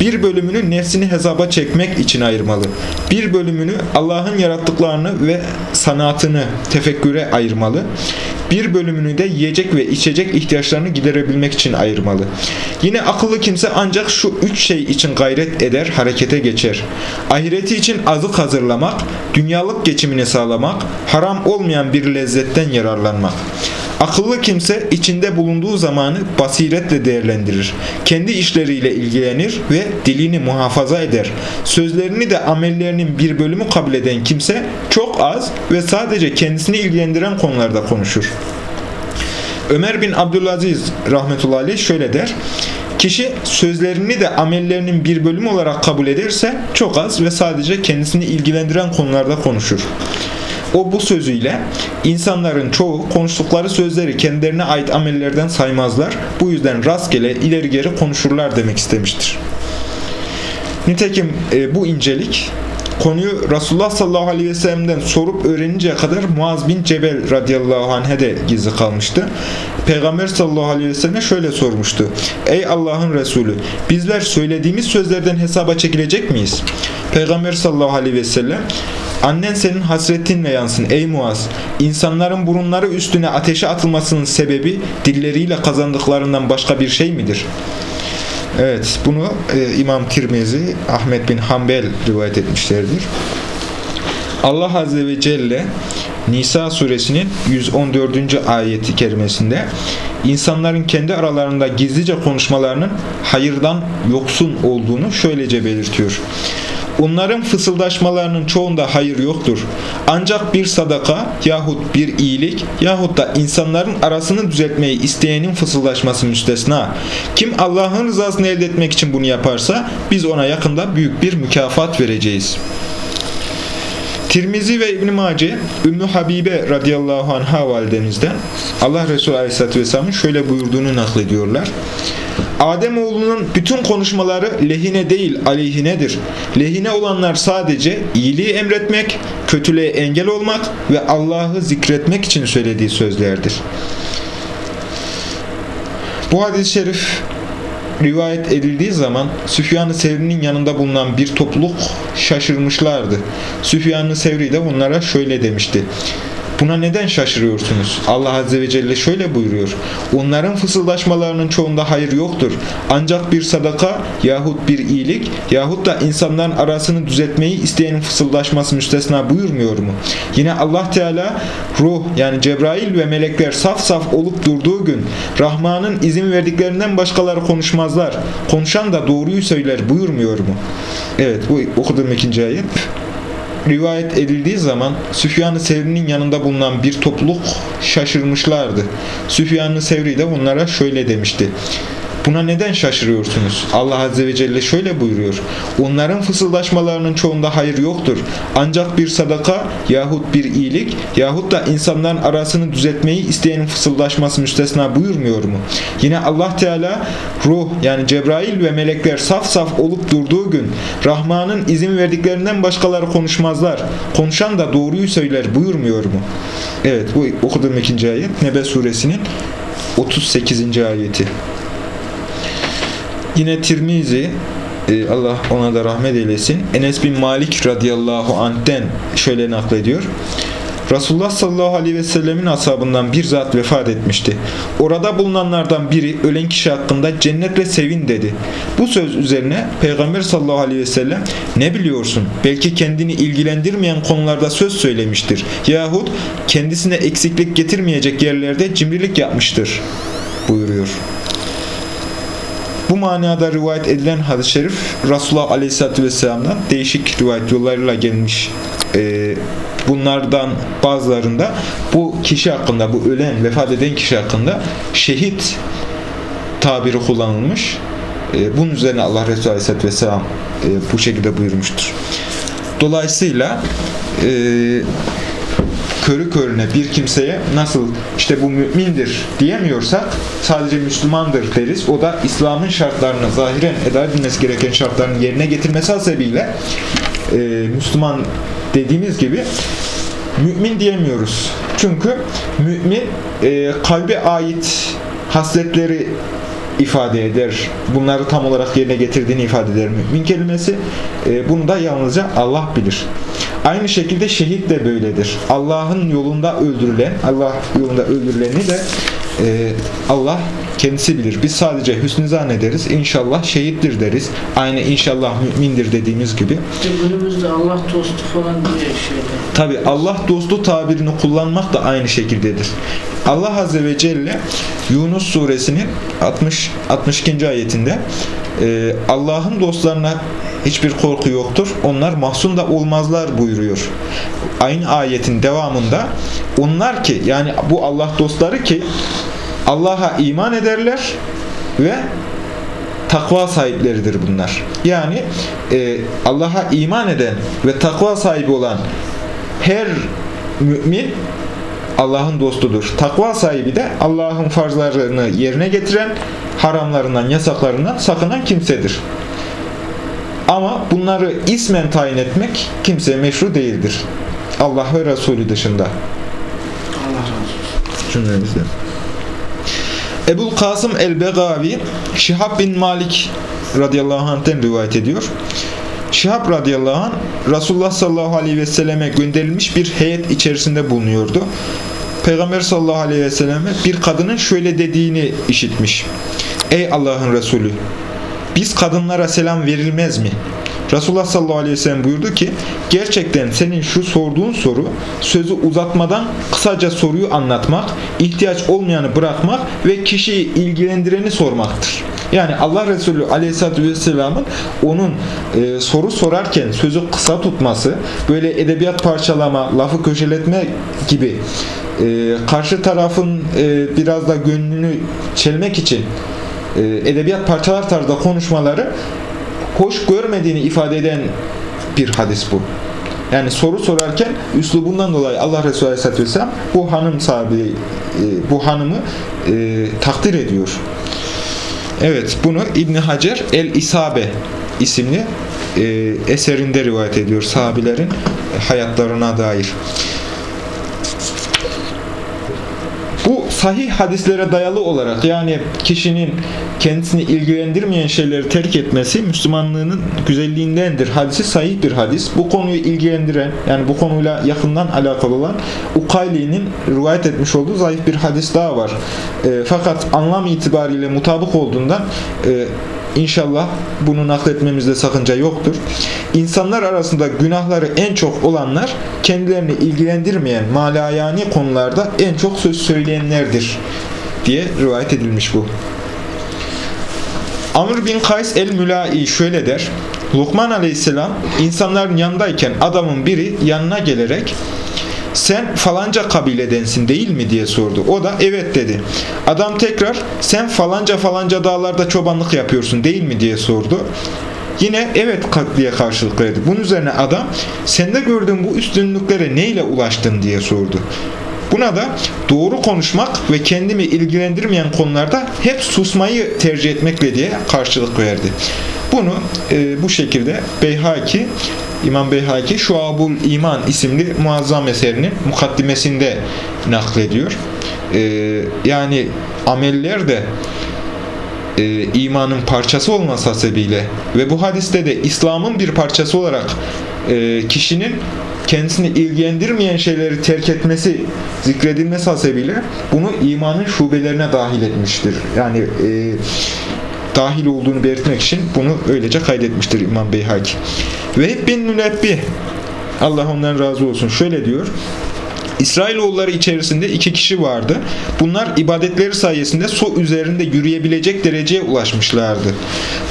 Bir bölümünü nefsini hesaba çekmek için ayırmalı. Bir bölümünü Allah'ın yarattıklarını ve sanatını tefekküre ayırmalı. Bir bölümünü de yiyecek ve içecek ihtiyaçlarını giderebilmek için ayırmalı. Yine akıllı kimse ancak şu üç şey için gayret eder, harekete geçer. Ahireti için azık hazırlamak, dünyalık geçimini sağlamak, haram olmayan bir lezzetten yararlanmak. Akıllı kimse içinde bulunduğu zamanı basiretle değerlendirir. Kendi işleriyle ilgilenir ve dilini muhafaza eder. Sözlerini de amellerinin bir bölümü kabul eden kimse çok az ve sadece kendisini ilgilendiren konularda konuşur. Ömer bin Abdülaziz rahmetullahi aleyh şöyle der. Kişi sözlerini de amellerinin bir bölümü olarak kabul ederse çok az ve sadece kendisini ilgilendiren konularda konuşur. O bu sözüyle insanların çoğu konuştukları sözleri kendilerine ait amellerden saymazlar. Bu yüzden rastgele ileri geri konuşurlar demek istemiştir. Nitekim e, bu incelik konuyu Resulullah sallallahu aleyhi ve sellem'den sorup öğreninceye kadar Muaz bin Cebel radıyallahu anh'e de gizli kalmıştı. Peygamber sallallahu aleyhi ve selleme şöyle sormuştu. Ey Allah'ın Resulü bizler söylediğimiz sözlerden hesaba çekilecek miyiz? Peygamber sallallahu aleyhi ve sellem Annen senin hasretinle yansın ey Muaz. İnsanların burunları üstüne ateşe atılmasının sebebi dilleriyle kazandıklarından başka bir şey midir? Evet, bunu e, İmam Tirmizi, Ahmet bin Hanbel rivayet etmişlerdir. Allah Azze ve Celle Nisa suresinin 114. ayeti kerimesinde insanların kendi aralarında gizlice konuşmalarının hayırdan yoksun olduğunu şöylece belirtiyor. Onların fısıldaşmalarının çoğunda hayır yoktur. Ancak bir sadaka yahut bir iyilik yahut da insanların arasını düzeltmeyi isteyenin fısıldaşması müstesna. Kim Allah'ın rızasını elde etmek için bunu yaparsa biz ona yakında büyük bir mükafat vereceğiz. Tirmizi ve İbn Mace Ümmü Habibe radıyallahu anha validemizden Allah Resulü aleyhissalatü vesselamın şöyle buyurduğunu naklediyorlar. Adem oğlunun bütün konuşmaları lehine değil aleyhinedir. Lehine olanlar sadece iyiliği emretmek, kötülüğe engel olmak ve Allah'ı zikretmek için söylediği sözlerdir. Bu hadis-i şerif rivayet edildiği zaman Süfyan-ı Sevri'nin yanında bulunan bir topluluk şaşırmışlardı. Süfyan-ı Sevri de bunlara şöyle demişti. Buna neden şaşırıyorsunuz? Allah Azze ve Celle şöyle buyuruyor. Onların fısıldaşmalarının çoğunda hayır yoktur. Ancak bir sadaka yahut bir iyilik yahut da insanların arasını düzeltmeyi isteyenin fısıldaşması müstesna buyurmuyor mu? Yine Allah Teala ruh yani Cebrail ve melekler saf saf olup durduğu gün Rahman'ın izin verdiklerinden başkaları konuşmazlar. Konuşan da doğruyu söyler buyurmuyor mu? Evet bu okuduğum ikinci ayet rivayet edildiği zaman Süfyan-ı Sevri'nin yanında bulunan bir topluluk şaşırmışlardı. Süfyan-ı Sevri de onlara şöyle demişti. Buna neden şaşırıyorsunuz? Allah Azze ve Celle şöyle buyuruyor. Onların fısıldaşmalarının çoğunda hayır yoktur. Ancak bir sadaka yahut bir iyilik yahut da insanların arasını düzeltmeyi isteyenin fısıldaşması müstesna buyurmuyor mu? Yine Allah Teala ruh yani Cebrail ve melekler saf saf olup durduğu gün Rahman'ın izin verdiklerinden başkaları konuşmazlar. Konuşan da doğruyu söyler buyurmuyor mu? Evet bu okuduğum ikinci ayet Nebe suresinin 38. ayeti. Yine Tirmizi e, Allah ona da rahmet eylesin. Enes bin Malik radıyallahu anh'ten şöyle naklediyor. Resulullah sallallahu aleyhi ve sellemin ashabından bir zat vefat etmişti. Orada bulunanlardan biri ölen kişi hakkında cennetle sevin dedi. Bu söz üzerine Peygamber sallallahu aleyhi ve sellem ne biliyorsun? Belki kendini ilgilendirmeyen konularda söz söylemiştir. Yahut kendisine eksiklik getirmeyecek yerlerde cimrilik yapmıştır buyuruyor. Bu manada rivayet edilen hadis-i şerif Resulullah Aleyhisselatü Vesselam'dan değişik rivayet yollarıyla gelmiş. Ee, bunlardan bazılarında bu kişi hakkında, bu ölen, vefat eden kişi hakkında şehit tabiri kullanılmış. Ee, bunun üzerine Allah Resulü Aleyhisselatü Vesselam e, bu şekilde buyurmuştur. Dolayısıyla e, körü körüne bir kimseye nasıl işte bu mümindir diyemiyorsak sadece Müslümandır deriz. O da İslam'ın şartlarını zahiren eda edilmesi gereken şartlarını yerine getirmesi hasebiyle e, Müslüman dediğimiz gibi mümin diyemiyoruz. Çünkü mümin e, kalbe ait hasletleri ifade eder. Bunları tam olarak yerine getirdiğini ifade eder mümin kelimesi. E, bunu da yalnızca Allah bilir. Aynı şekilde şehit de böyledir. Allah'ın yolunda öldürülen, Allah yolunda öldürüleni de e, Allah kendisi bilir. Biz sadece hüsnü zannederiz. İnşallah şehittir deriz. Aynı inşallah mümindir dediğimiz gibi. Günümüzde Allah dostu falan diye şeyler. Tabi Allah dostu tabirini kullanmak da aynı şekildedir. Allah Azze ve Celle Yunus suresinin 60 62. ayetinde e, Allah'ın dostlarına hiçbir korku yoktur. Onlar mahzun da olmazlar buyuruyor. Aynı ayetin devamında onlar ki yani bu Allah dostları ki Allah'a iman ederler ve takva sahipleridir bunlar. Yani e, Allah'a iman eden ve takva sahibi olan her mümin Allah'ın dostudur. Takva sahibi de Allah'ın farzlarını yerine getiren, haramlarından, yasaklarından sakınan kimsedir. Ama bunları ismen tayin etmek kimseye meşru değildir. Allah ve Resulü dışında. Allah razı olsun. Cümlemizde. Ebul Kasım el-Begavi Şihab bin Malik radıyallahu anh'ten rivayet ediyor. Şihab radıyallahu anh Resulullah sallallahu aleyhi ve selleme gönderilmiş bir heyet içerisinde bulunuyordu. Peygamber sallallahu aleyhi ve selleme bir kadının şöyle dediğini işitmiş. Ey Allah'ın Resulü biz kadınlara selam verilmez mi? Resulullah sallallahu aleyhi ve sellem buyurdu ki gerçekten senin şu sorduğun soru sözü uzatmadan kısaca soruyu anlatmak, ihtiyaç olmayanı bırakmak ve kişiyi ilgilendireni sormaktır. Yani Allah Resulü aleyhissalatü vesselamın onun e, soru sorarken sözü kısa tutması, böyle edebiyat parçalama, lafı köşeletme gibi e, karşı tarafın e, biraz da gönlünü çelmek için e, edebiyat parçalar tarzda konuşmaları hoş görmediğini ifade eden bir hadis bu. yani soru sorarken üslubundan dolayı Allah Resulü Aleyhisselatü Vesselam bu hanım sahibi, e, bu hanımı e, takdir ediyor. Evet, bunu İbn Hacer El-İsabe isimli e, eserinde rivayet ediyor sahabilerin hayatlarına dair. Bu sahih hadislere dayalı olarak yani kişinin kendisini ilgilendirmeyen şeyleri terk etmesi Müslümanlığının güzelliğindendir. Hadisi sahih bir hadis. Bu konuyu ilgilendiren yani bu konuyla yakından alakalı olan Ukayli'nin rivayet etmiş olduğu zayıf bir hadis daha var. E, fakat anlam itibariyle mutabık olduğundan e, İnşallah bunu nakletmemizde sakınca yoktur. İnsanlar arasında günahları en çok olanlar kendilerini ilgilendirmeyen malayani konularda en çok söz söyleyenlerdir diye rivayet edilmiş bu. Amr bin Kays el-Mülai şöyle der. Lokman aleyhisselam insanların yanındayken adamın biri yanına gelerek sen falanca kabiledensin değil mi diye sordu. O da evet dedi. Adam tekrar sen falanca falanca dağlarda çobanlık yapıyorsun değil mi diye sordu. Yine evet diye karşılık verdi. Bunun üzerine adam sende gördüğün bu üstünlüklere neyle ulaştın diye sordu. Buna da doğru konuşmak ve kendimi ilgilendirmeyen konularda hep susmayı tercih etmekle diye karşılık verdi. Bunu e, bu şekilde Beyhaki İmam Beyhaki Şuabul İman isimli muazzam eserinin mukaddimesinde naklediyor. Ee, yani ameller de e, imanın parçası olması hasebiyle ve bu hadiste de İslam'ın bir parçası olarak e, kişinin kendisini ilgilendirmeyen şeyleri terk etmesi zikredilmesi hasebiyle bunu imanın şubelerine dahil etmiştir. Yani e, dahil olduğunu belirtmek için bunu öylece kaydetmiştir İmam Beyhaki. Ve bin Münebbih Allah ondan razı olsun. Şöyle diyor. İsrailoğulları içerisinde iki kişi vardı. Bunlar ibadetleri sayesinde su üzerinde yürüyebilecek dereceye ulaşmışlardı.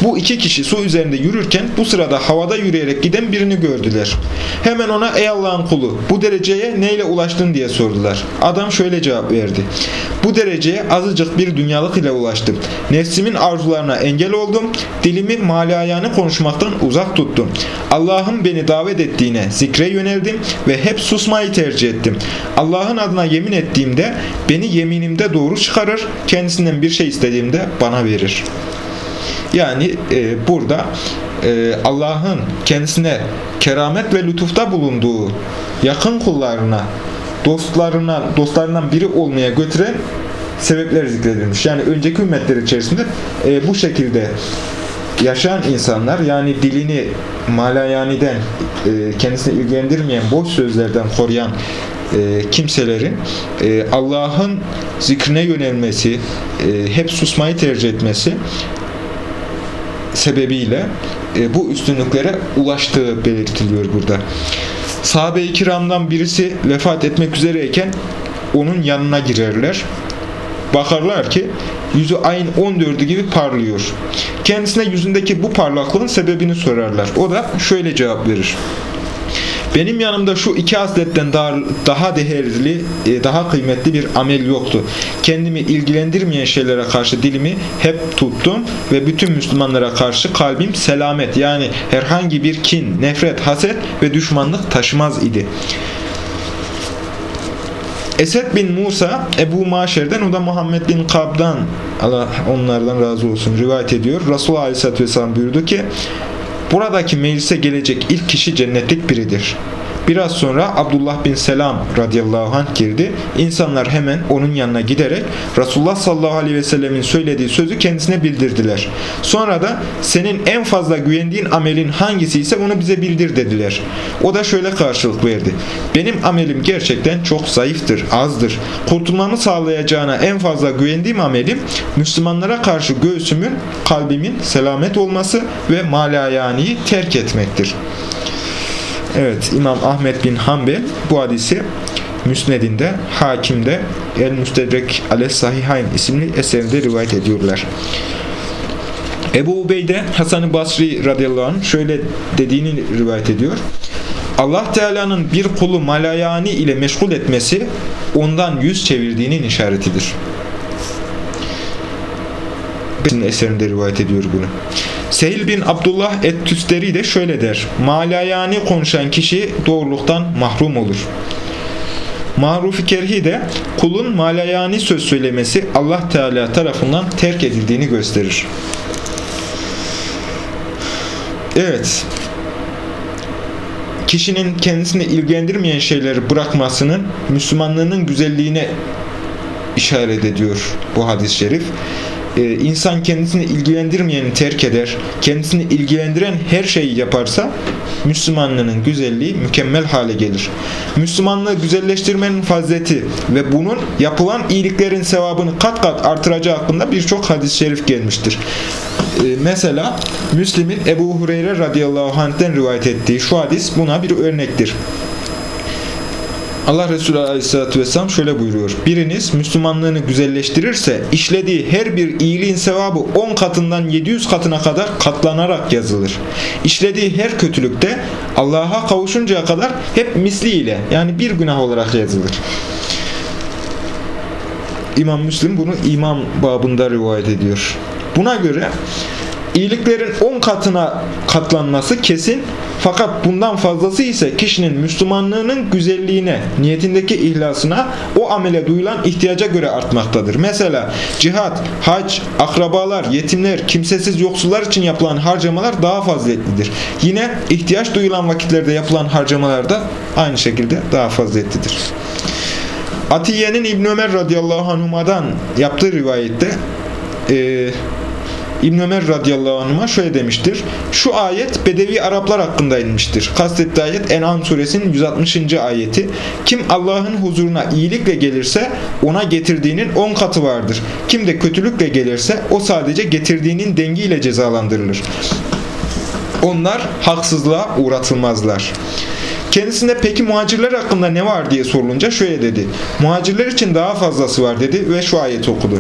Bu iki kişi su üzerinde yürürken bu sırada havada yürüyerek giden birini gördüler. Hemen ona ey Allah'ın kulu bu dereceye neyle ulaştın diye sordular. Adam şöyle cevap verdi. Bu dereceye azıcık bir dünyalık ile ulaştım. Nefsimin arzularına engel oldum. Dilimi malayanı konuşmaktan uzak tuttum. Allah'ın beni davet ettiğine zikre yöneldim ve hep susmayı tercih ettim. Allah'ın adına yemin ettiğimde beni yeminimde doğru çıkarır, kendisinden bir şey istediğimde bana verir. Yani e, burada e, Allah'ın kendisine keramet ve lütufta bulunduğu yakın kullarına, dostlarına, dostlarından biri olmaya götüren sebepler zikredilmiş. Yani önceki ümmetler içerisinde e, bu şekilde yaşayan insanlar yani dilini malayaniden e, kendisini ilgilendirmeyen boş sözlerden koruyan e, kimselerin e, Allah'ın zikrine yönelmesi, e, hep susmayı tercih etmesi sebebiyle bu üstünlüklere ulaştığı belirtiliyor burada. Sahabe-i kiramdan birisi vefat etmek üzereyken onun yanına girerler. Bakarlar ki yüzü ayın 14'ü gibi parlıyor. Kendisine yüzündeki bu parlaklığın sebebini sorarlar. O da şöyle cevap verir. Benim yanımda şu iki hasletten daha, daha değerli, e, daha kıymetli bir amel yoktu. Kendimi ilgilendirmeyen şeylere karşı dilimi hep tuttum ve bütün Müslümanlara karşı kalbim selamet yani herhangi bir kin, nefret, haset ve düşmanlık taşımaz idi. Esed bin Musa Ebu Maşer'den o da Muhammed bin Kab'dan Allah onlardan razı olsun rivayet ediyor. Resulullah Aleyhisselatü Vesselam buyurdu ki Buradaki meclise gelecek ilk kişi cennetlik biridir. Biraz sonra Abdullah bin Selam radıyallahu anh girdi. İnsanlar hemen onun yanına giderek Resulullah sallallahu aleyhi ve sellemin söylediği sözü kendisine bildirdiler. Sonra da senin en fazla güvendiğin amelin hangisi ise onu bize bildir dediler. O da şöyle karşılık verdi. Benim amelim gerçekten çok zayıftır, azdır. Kurtulmamı sağlayacağına en fazla güvendiğim amelim Müslümanlara karşı göğsümün, kalbimin selamet olması ve malayaniyi terk etmektir. Evet İmam Ahmet bin Hanbel bu hadisi Müsned'inde, Hakim'de El Müstedrek Ale Sahihayn isimli eserinde rivayet ediyorlar. Ebu Ubeyde Hasan-ı Basri radıyallahu anh şöyle dediğini rivayet ediyor. Allah Teala'nın bir kulu malayani ile meşgul etmesi ondan yüz çevirdiğinin işaretidir. Eserinde rivayet ediyor bunu. Sehil bin Abdullah et-Tüsteri de şöyle der. Malayani konuşan kişi doğruluktan mahrum olur. Marufi Kerhi de kulun malayani söz söylemesi Allah Teala tarafından terk edildiğini gösterir. Evet. Kişinin kendisini ilgilendirmeyen şeyleri bırakmasının Müslümanlığının güzelliğine işaret ediyor bu hadis-i şerif e, insan kendisini ilgilendirmeyeni terk eder, kendisini ilgilendiren her şeyi yaparsa Müslümanlığının güzelliği mükemmel hale gelir. Müslümanlığı güzelleştirmenin fazleti ve bunun yapılan iyiliklerin sevabını kat kat artıracağı hakkında birçok hadis-i şerif gelmiştir. E, mesela Müslim'in Ebu Hureyre radıyallahu anh'ten rivayet ettiği şu hadis buna bir örnektir. Allah Resulü Aleyhisselatü Vesselam şöyle buyuruyor. Biriniz Müslümanlığını güzelleştirirse işlediği her bir iyiliğin sevabı 10 katından 700 katına kadar katlanarak yazılır. İşlediği her kötülükte Allah'a kavuşuncaya kadar hep misliyle yani bir günah olarak yazılır. İmam Müslim bunu imam babında rivayet ediyor. Buna göre iyiliklerin 10 katına katlanması kesin fakat bundan fazlası ise kişinin Müslümanlığının güzelliğine, niyetindeki ihlasına, o amele duyulan ihtiyaca göre artmaktadır. Mesela cihat, hac, akrabalar, yetimler, kimsesiz yoksullar için yapılan harcamalar daha faziletlidir. Yine ihtiyaç duyulan vakitlerde yapılan harcamalar da aynı şekilde daha faziletlidir. Atiye'nin İbn Ömer radıyallahu anhuma'dan yaptığı rivayette e, İbn Ömer radıyallahu anh'a şöyle demiştir. Şu ayet Bedevi Araplar hakkında inmiştir. Kastettiği ayet En'am suresinin 160. ayeti. Kim Allah'ın huzuruna iyilikle gelirse ona getirdiğinin 10 katı vardır. Kim de kötülükle gelirse o sadece getirdiğinin dengiyle cezalandırılır. Onlar haksızlığa uğratılmazlar. Kendisine peki muhacirler hakkında ne var diye sorulunca şöyle dedi. Muhacirler için daha fazlası var dedi ve şu ayet okudu.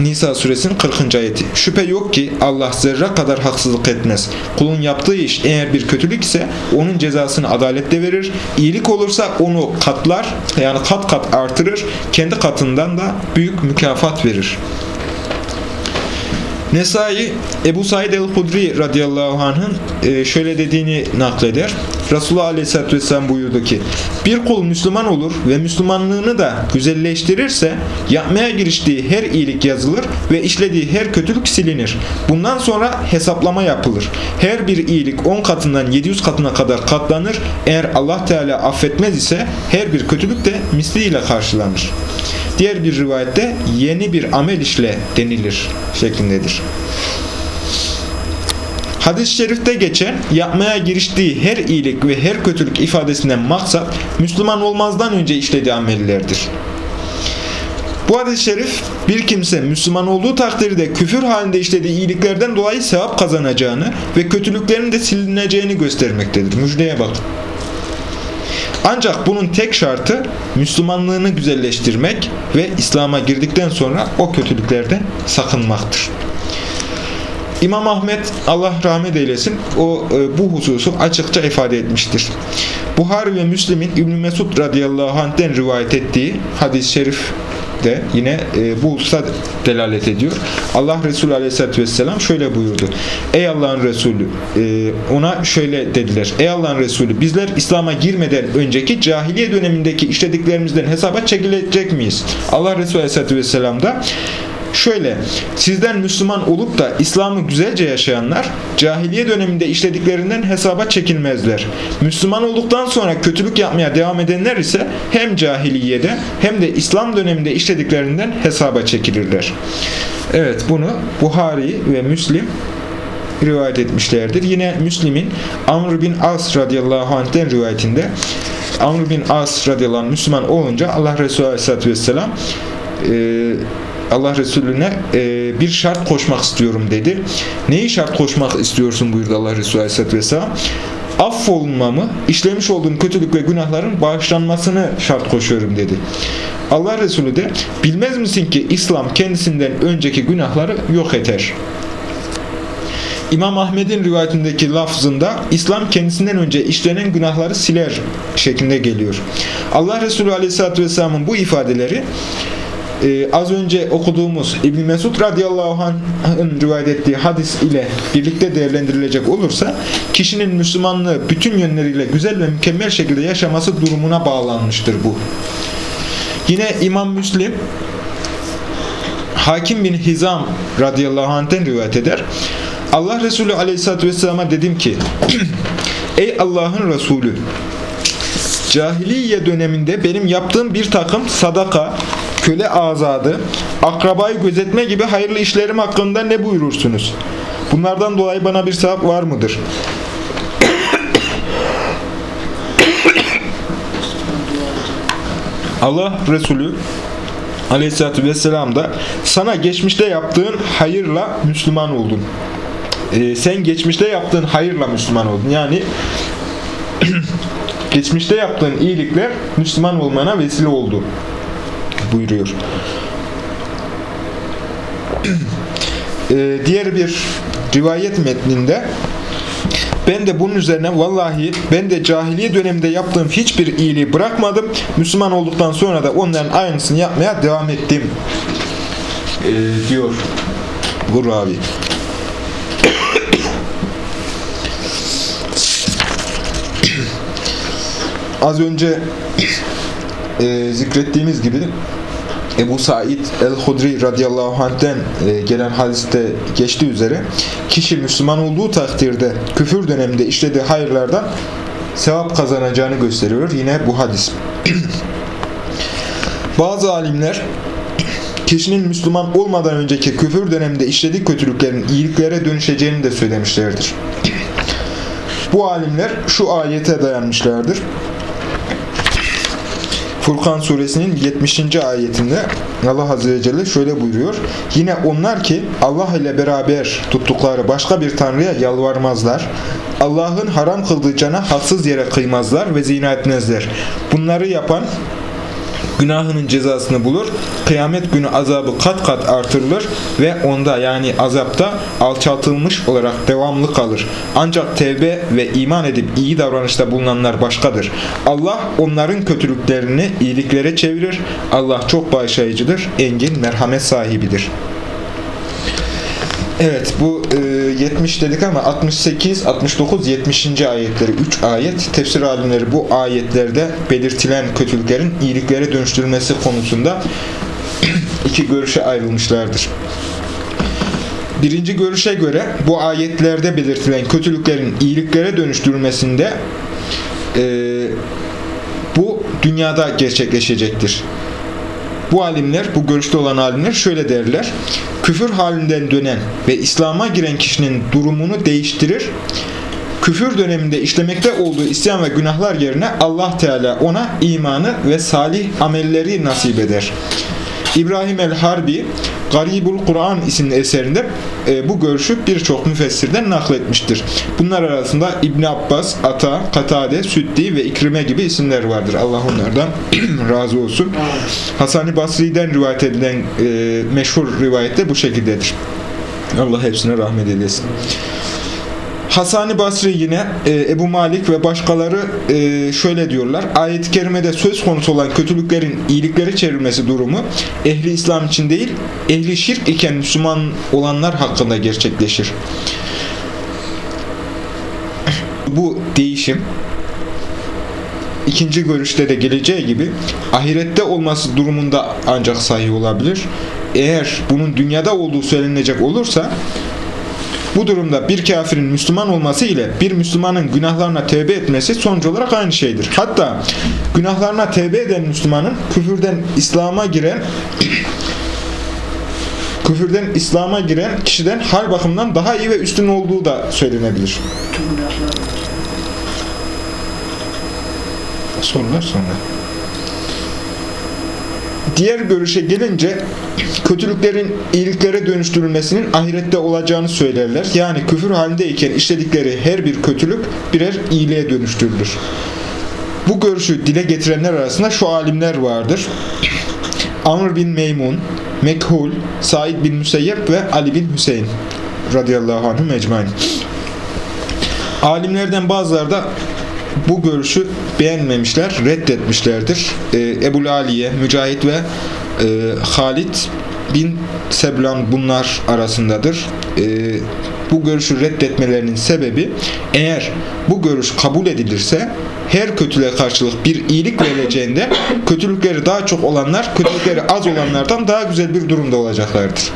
Nisa suresinin 40. ayeti. Şüphe yok ki Allah zerre kadar haksızlık etmez. Kulun yaptığı iş eğer bir kötülük ise onun cezasını adalette verir. İyilik olursa onu katlar yani kat kat artırır. Kendi katından da büyük mükafat verir. Nesai Ebu Said el-Hudri radıyallahu anh'ın e, şöyle dediğini nakleder. Resulullah aleyhisselatü vesselam buyurdu ki bir kul Müslüman olur ve Müslümanlığını da güzelleştirirse yapmaya giriştiği her iyilik yazılır ve işlediği her kötülük silinir. Bundan sonra hesaplama yapılır. Her bir iyilik 10 katından 700 katına kadar katlanır. Eğer Allah Teala affetmez ise her bir kötülük de misliyle karşılanır. Diğer bir rivayette yeni bir amel işle denilir şeklindedir. Hadis-i şerifte geçen yapmaya giriştiği her iyilik ve her kötülük ifadesinden maksat Müslüman olmazdan önce işlediği amellerdir. Bu hadis-i şerif bir kimse Müslüman olduğu takdirde küfür halinde işlediği iyiliklerden dolayı sevap kazanacağını ve kötülüklerin de silineceğini göstermektedir. Müjdeye bakın. Ancak bunun tek şartı Müslümanlığını güzelleştirmek ve İslam'a girdikten sonra o kötülüklerden sakınmaktır. İmam Ahmet Allah rahmet eylesin o e, bu hususu açıkça ifade etmiştir. Buhari ve Müslim'in İbn Mesud radıyallahu anh'ten rivayet ettiği hadis-i şerif de yine e, bu hususa delalet ediyor. Allah Resulü Aleyhisselatü Vesselam şöyle buyurdu. Ey Allah'ın Resulü e, ona şöyle dediler. Ey Allah'ın Resulü bizler İslam'a girmeden önceki cahiliye dönemindeki işlediklerimizden hesaba çekilecek miyiz? Allah Resulü Aleyhisselatü Vesselam da Şöyle, sizden Müslüman olup da İslam'ı güzelce yaşayanlar, cahiliye döneminde işlediklerinden hesaba çekilmezler. Müslüman olduktan sonra kötülük yapmaya devam edenler ise hem cahiliyede hem de İslam döneminde işlediklerinden hesaba çekilirler. Evet, bunu Buhari ve Müslim rivayet etmişlerdir. Yine Müslim'in Amr bin As radıyallahu anh'ten rivayetinde Amr bin As radıyallahu anh Müslüman olunca Allah Resulü aleyhissalatü vesselam e, Allah Resulüne e, bir şart koşmak istiyorum dedi. Neyi şart koşmak istiyorsun buyurdu Allah Resulü Aleyhisselatü Vesselam. Affolunmamı, işlemiş olduğum kötülük ve günahların bağışlanmasını şart koşuyorum dedi. Allah Resulü de bilmez misin ki İslam kendisinden önceki günahları yok eder. İmam Ahmet'in rivayetindeki lafzında İslam kendisinden önce işlenen günahları siler şeklinde geliyor. Allah Resulü Aleyhisselatü Vesselam'ın bu ifadeleri e, az önce okuduğumuz İbn Mesud radıyallahu anh'ın rivayet ettiği hadis ile birlikte değerlendirilecek olursa kişinin Müslümanlığı bütün yönleriyle güzel ve mükemmel şekilde yaşaması durumuna bağlanmıştır bu. Yine İmam Müslim Hakim bin Hizam radıyallahu anh'ten rivayet eder. Allah Resulü aleyhissalatü vesselama dedim ki Ey Allah'ın Resulü Cahiliye döneminde benim yaptığım bir takım sadaka, köle azadı, akrabayı gözetme gibi hayırlı işlerim hakkında ne buyurursunuz? Bunlardan dolayı bana bir sevap var mıdır? Allah Resulü Aleyhisselatü Vesselam da sana geçmişte yaptığın hayırla Müslüman oldun. Ee, sen geçmişte yaptığın hayırla Müslüman oldun. Yani geçmişte yaptığın iyilikler Müslüman olmana vesile oldu buyuruyor. Ee, diğer bir rivayet metninde ben de bunun üzerine vallahi ben de cahiliye döneminde yaptığım hiçbir iyiliği bırakmadım. Müslüman olduktan sonra da onların aynısını yapmaya devam ettim. Ee, diyor bu ravi. Az önce e, zikrettiğimiz gibi Ebu Said el-Hudri radıyallahu anh'ten e, gelen hadiste geçtiği üzere kişi Müslüman olduğu takdirde küfür döneminde işlediği hayırlardan sevap kazanacağını gösteriyor. Yine bu hadis. Bazı alimler kişinin Müslüman olmadan önceki küfür döneminde işlediği kötülüklerin iyiliklere dönüşeceğini de söylemişlerdir. Bu alimler şu ayete dayanmışlardır. Furkan suresinin 70. ayetinde Allah Azze ve Celle şöyle buyuruyor. Yine onlar ki Allah ile beraber tuttukları başka bir tanrıya yalvarmazlar. Allah'ın haram kıldığı cana haksız yere kıymazlar ve zina etmezler. Bunları yapan günahının cezasını bulur. Kıyamet günü azabı kat kat artırılır ve onda yani azapta alçaltılmış olarak devamlı kalır. Ancak tevbe ve iman edip iyi davranışta bulunanlar başkadır. Allah onların kötülüklerini iyiliklere çevirir. Allah çok bağışlayıcıdır, engin merhamet sahibidir. Evet bu e, 70 dedik ama 68, 69, 70. ayetleri 3 ayet. Tefsir alimleri bu ayetlerde belirtilen kötülüklerin iyiliklere dönüştürülmesi konusunda iki görüşe ayrılmışlardır. Birinci görüşe göre bu ayetlerde belirtilen kötülüklerin iyiliklere dönüştürülmesinde e, bu dünyada gerçekleşecektir. Bu alimler, bu görüşte olan alimler şöyle derler. Küfür halinden dönen ve İslam'a giren kişinin durumunu değiştirir. Küfür döneminde işlemekte olduğu isyan ve günahlar yerine Allah Teala ona imanı ve salih amelleri nasip eder. İbrahim el-Harbi Garibul Kur'an isimli eserinde e, bu görüşü birçok müfessirden nakletmiştir. Bunlar arasında İbn Abbas, Ata, Katade, Süddi ve İkrime gibi isimler vardır. Allah onlardan razı olsun. Hasan-ı Basri'den rivayet edilen e, meşhur rivayette bu şekildedir. Allah hepsine rahmet eylesin. Hasan-ı Basri yine e, Ebu Malik ve başkaları e, şöyle diyorlar. Ayet-i kerimede söz konusu olan kötülüklerin iyilikleri çevrilmesi durumu ehli İslam için değil, ehli şirk iken Müslüman olanlar hakkında gerçekleşir. Bu değişim ikinci görüşte de geleceği gibi ahirette olması durumunda ancak sahih olabilir. Eğer bunun dünyada olduğu söylenecek olursa bu durumda bir kafirin Müslüman olması ile bir Müslümanın günahlarına tevbe etmesi sonuç olarak aynı şeydir. Hatta günahlarına tevbe eden Müslümanın küfürden İslam'a giren küfürden İslam'a giren kişiden hal bakımından daha iyi ve üstün olduğu da söylenebilir. Sorular sonra. Diğer görüşe gelince kötülüklerin iyiliklere dönüştürülmesinin ahirette olacağını söylerler. Yani küfür halindeyken işledikleri her bir kötülük birer iyiliğe dönüştürülür. Bu görüşü dile getirenler arasında şu alimler vardır. Amr bin Meymun, Mekhul, Said bin Müseyyep ve Ali bin Hüseyin radıyallahu anhü mecmain. Alimlerden bazıları da bu görüşü beğenmemişler, reddetmişlerdir. Ee, Ebu Aliye, Mücahit ve e, Halid bin Seblan bunlar arasındadır. E, bu görüşü reddetmelerinin sebebi eğer bu görüş kabul edilirse her kötülüğe karşılık bir iyilik verileceğinde kötülükleri daha çok olanlar kötülükleri az olanlardan daha güzel bir durumda olacaklardır.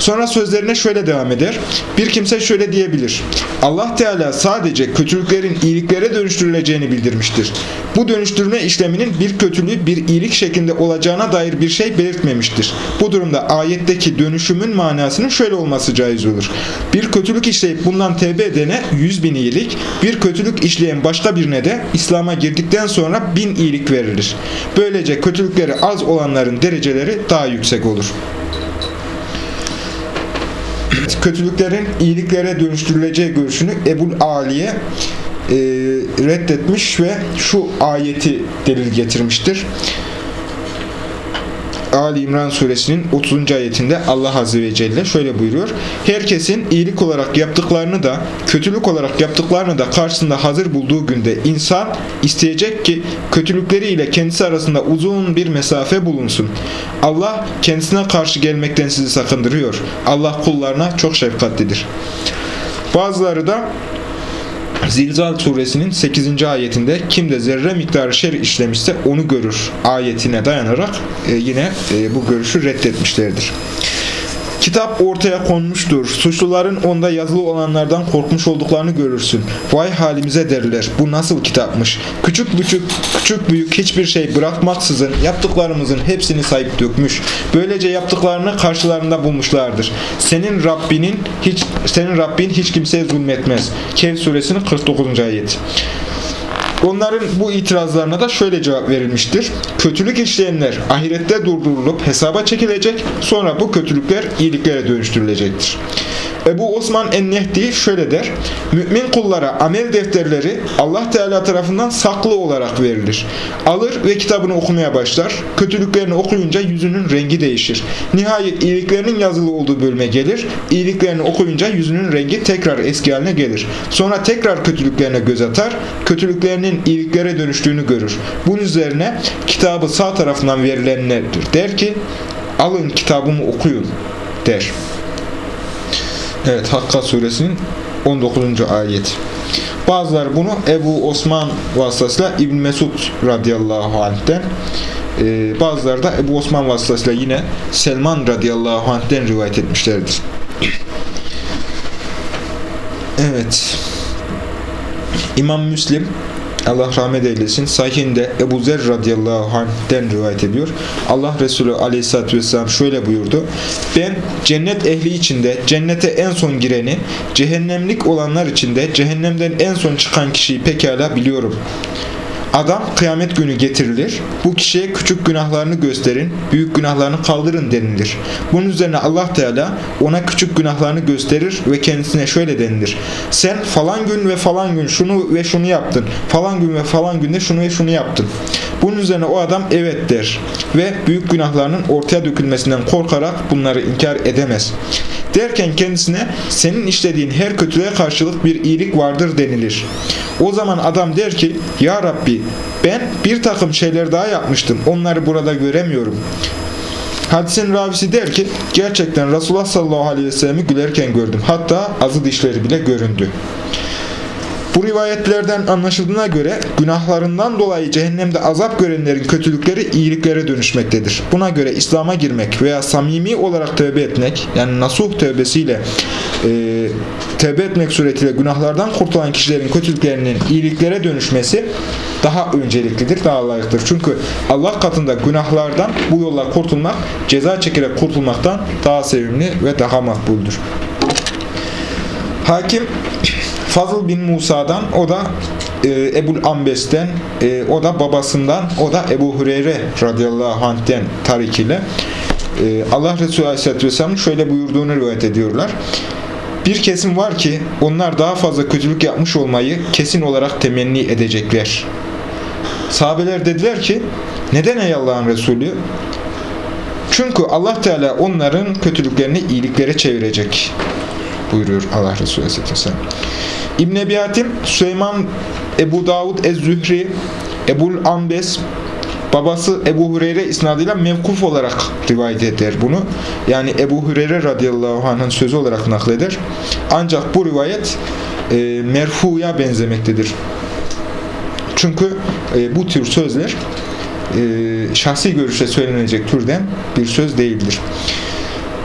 Sonra sözlerine şöyle devam eder. Bir kimse şöyle diyebilir. Allah Teala sadece kötülüklerin iyiliklere dönüştürüleceğini bildirmiştir. Bu dönüştürme işleminin bir kötülüğü bir iyilik şeklinde olacağına dair bir şey belirtmemiştir. Bu durumda ayetteki dönüşümün manasının şöyle olması caiz olur. Bir kötülük işleyip bundan tevbe edene yüz bin iyilik, bir kötülük işleyen başka birine de İslam'a girdikten sonra bin iyilik verilir. Böylece kötülükleri az olanların dereceleri daha yüksek olur kötülüklerin iyiliklere dönüştürüleceği görüşünü Ebul Ali'ye e, reddetmiş ve şu ayeti delil getirmiştir. Ali İmran suresinin 30. ayetinde Allah Azze ve Celle şöyle buyuruyor. Herkesin iyilik olarak yaptıklarını da kötülük olarak yaptıklarını da karşısında hazır bulduğu günde insan isteyecek ki kötülükleriyle kendisi arasında uzun bir mesafe bulunsun. Allah kendisine karşı gelmekten sizi sakındırıyor. Allah kullarına çok şefkatlidir. Bazıları da Zilzal suresinin 8. ayetinde kim de zerre miktarı şer işlemişse onu görür ayetine dayanarak e, yine e, bu görüşü reddetmişlerdir. Kitap ortaya konmuştur. Suçluların onda yazılı olanlardan korkmuş olduklarını görürsün. Vay halimize derler. Bu nasıl kitapmış? Küçük küçük küçük büyük hiçbir şey bırakmaksızın yaptıklarımızın hepsini sayıp dökmüş. Böylece yaptıklarını karşılarında bulmuşlardır. Senin Rabbinin hiç senin Rabbin hiç kimseye zulmetmez. Kehf suresinin 49. ayet. Onların bu itirazlarına da şöyle cevap verilmiştir. Kötülük işleyenler ahirette durdurulup hesaba çekilecek, sonra bu kötülükler iyiliklere dönüştürülecektir. Ebu Osman en-Nehdi şöyle der. Mümin kullara amel defterleri Allah Teala tarafından saklı olarak verilir. Alır ve kitabını okumaya başlar. Kötülüklerini okuyunca yüzünün rengi değişir. Nihayet iyiliklerinin yazılı olduğu bölüme gelir. İyiliklerini okuyunca yüzünün rengi tekrar eski haline gelir. Sonra tekrar kötülüklerine göz atar. Kötülüklerinin iyiliklere dönüştüğünü görür. Bunun üzerine kitabı sağ tarafından verilenlerdir. Der ki alın kitabımı okuyun der. Evet Hakka suresinin 19. ayet. Bazıları bunu Ebu Osman vasıtasıyla İbn Mesud radıyallahu anh'ten e, bazıları da Ebu Osman vasıtasıyla yine Selman radıyallahu anh'ten rivayet etmişlerdir. Evet. İmam Müslim Allah rahmet eylesin. Sahihinde Ebu Zer radıyallahu anh'den rivayet ediyor. Allah Resulü aleyhissalatü vesselam şöyle buyurdu. Ben cennet ehli içinde cennete en son gireni, cehennemlik olanlar içinde cehennemden en son çıkan kişiyi pekala biliyorum. Adam kıyamet günü getirilir. Bu kişiye küçük günahlarını gösterin, büyük günahlarını kaldırın denilir. Bunun üzerine Allah Teala ona küçük günahlarını gösterir ve kendisine şöyle denilir. Sen falan gün ve falan gün şunu ve şunu yaptın. Falan gün ve falan günde şunu ve şunu yaptın. Bunun üzerine o adam evet der ve büyük günahlarının ortaya dökülmesinden korkarak bunları inkar edemez. Derken kendisine senin işlediğin her kötülüğe karşılık bir iyilik vardır denilir. O zaman adam der ki Ya Rabbi ben bir takım şeyler daha yapmıştım onları burada göremiyorum. Hadisin ravisi der ki gerçekten Resulullah sallallahu aleyhi ve sellem'i gülerken gördüm. Hatta azı dişleri bile göründü. Bu rivayetlerden anlaşıldığına göre günahlarından dolayı cehennemde azap görenlerin kötülükleri iyiliklere dönüşmektedir. Buna göre İslam'a girmek veya samimi olarak tövbe etmek yani nasuh tövbesiyle e, tövbe etmek suretiyle günahlardan kurtulan kişilerin kötülüklerinin iyiliklere dönüşmesi daha önceliklidir, daha layıktır. Çünkü Allah katında günahlardan bu yolla kurtulmak, ceza çekerek kurtulmaktan daha sevimli ve daha makbuldür. Hakim Fazıl bin Musa'dan, o da e, Ebul Ambes'ten, e, o da babasından, o da Ebu Hureyre radıyallahu anh'ten tarik ile e, Allah Resulü aleyhisselatü vesselamın şöyle buyurduğunu rivayet ediyorlar. Bir kesim var ki onlar daha fazla kötülük yapmış olmayı kesin olarak temenni edecekler. Sahabeler dediler ki neden ey Allah'ın Resulü? Çünkü Allah Teala onların kötülüklerini iyiliklere çevirecek buyuruyor Allah Resulü Aleyhisselam. İbn Ebi Hatim, Süleyman Ebu Davud Ez-Zühri, Ebul Ambes, Babası Ebu Hureyre isnadıyla mevkuf olarak rivayet eder bunu. Yani Ebu Hureyre radıyallahu anh'ın sözü olarak nakleder. Ancak bu rivayet e, merfuya benzemektedir. Çünkü e, bu tür sözler e, şahsi görüşe söylenecek türden bir söz değildir.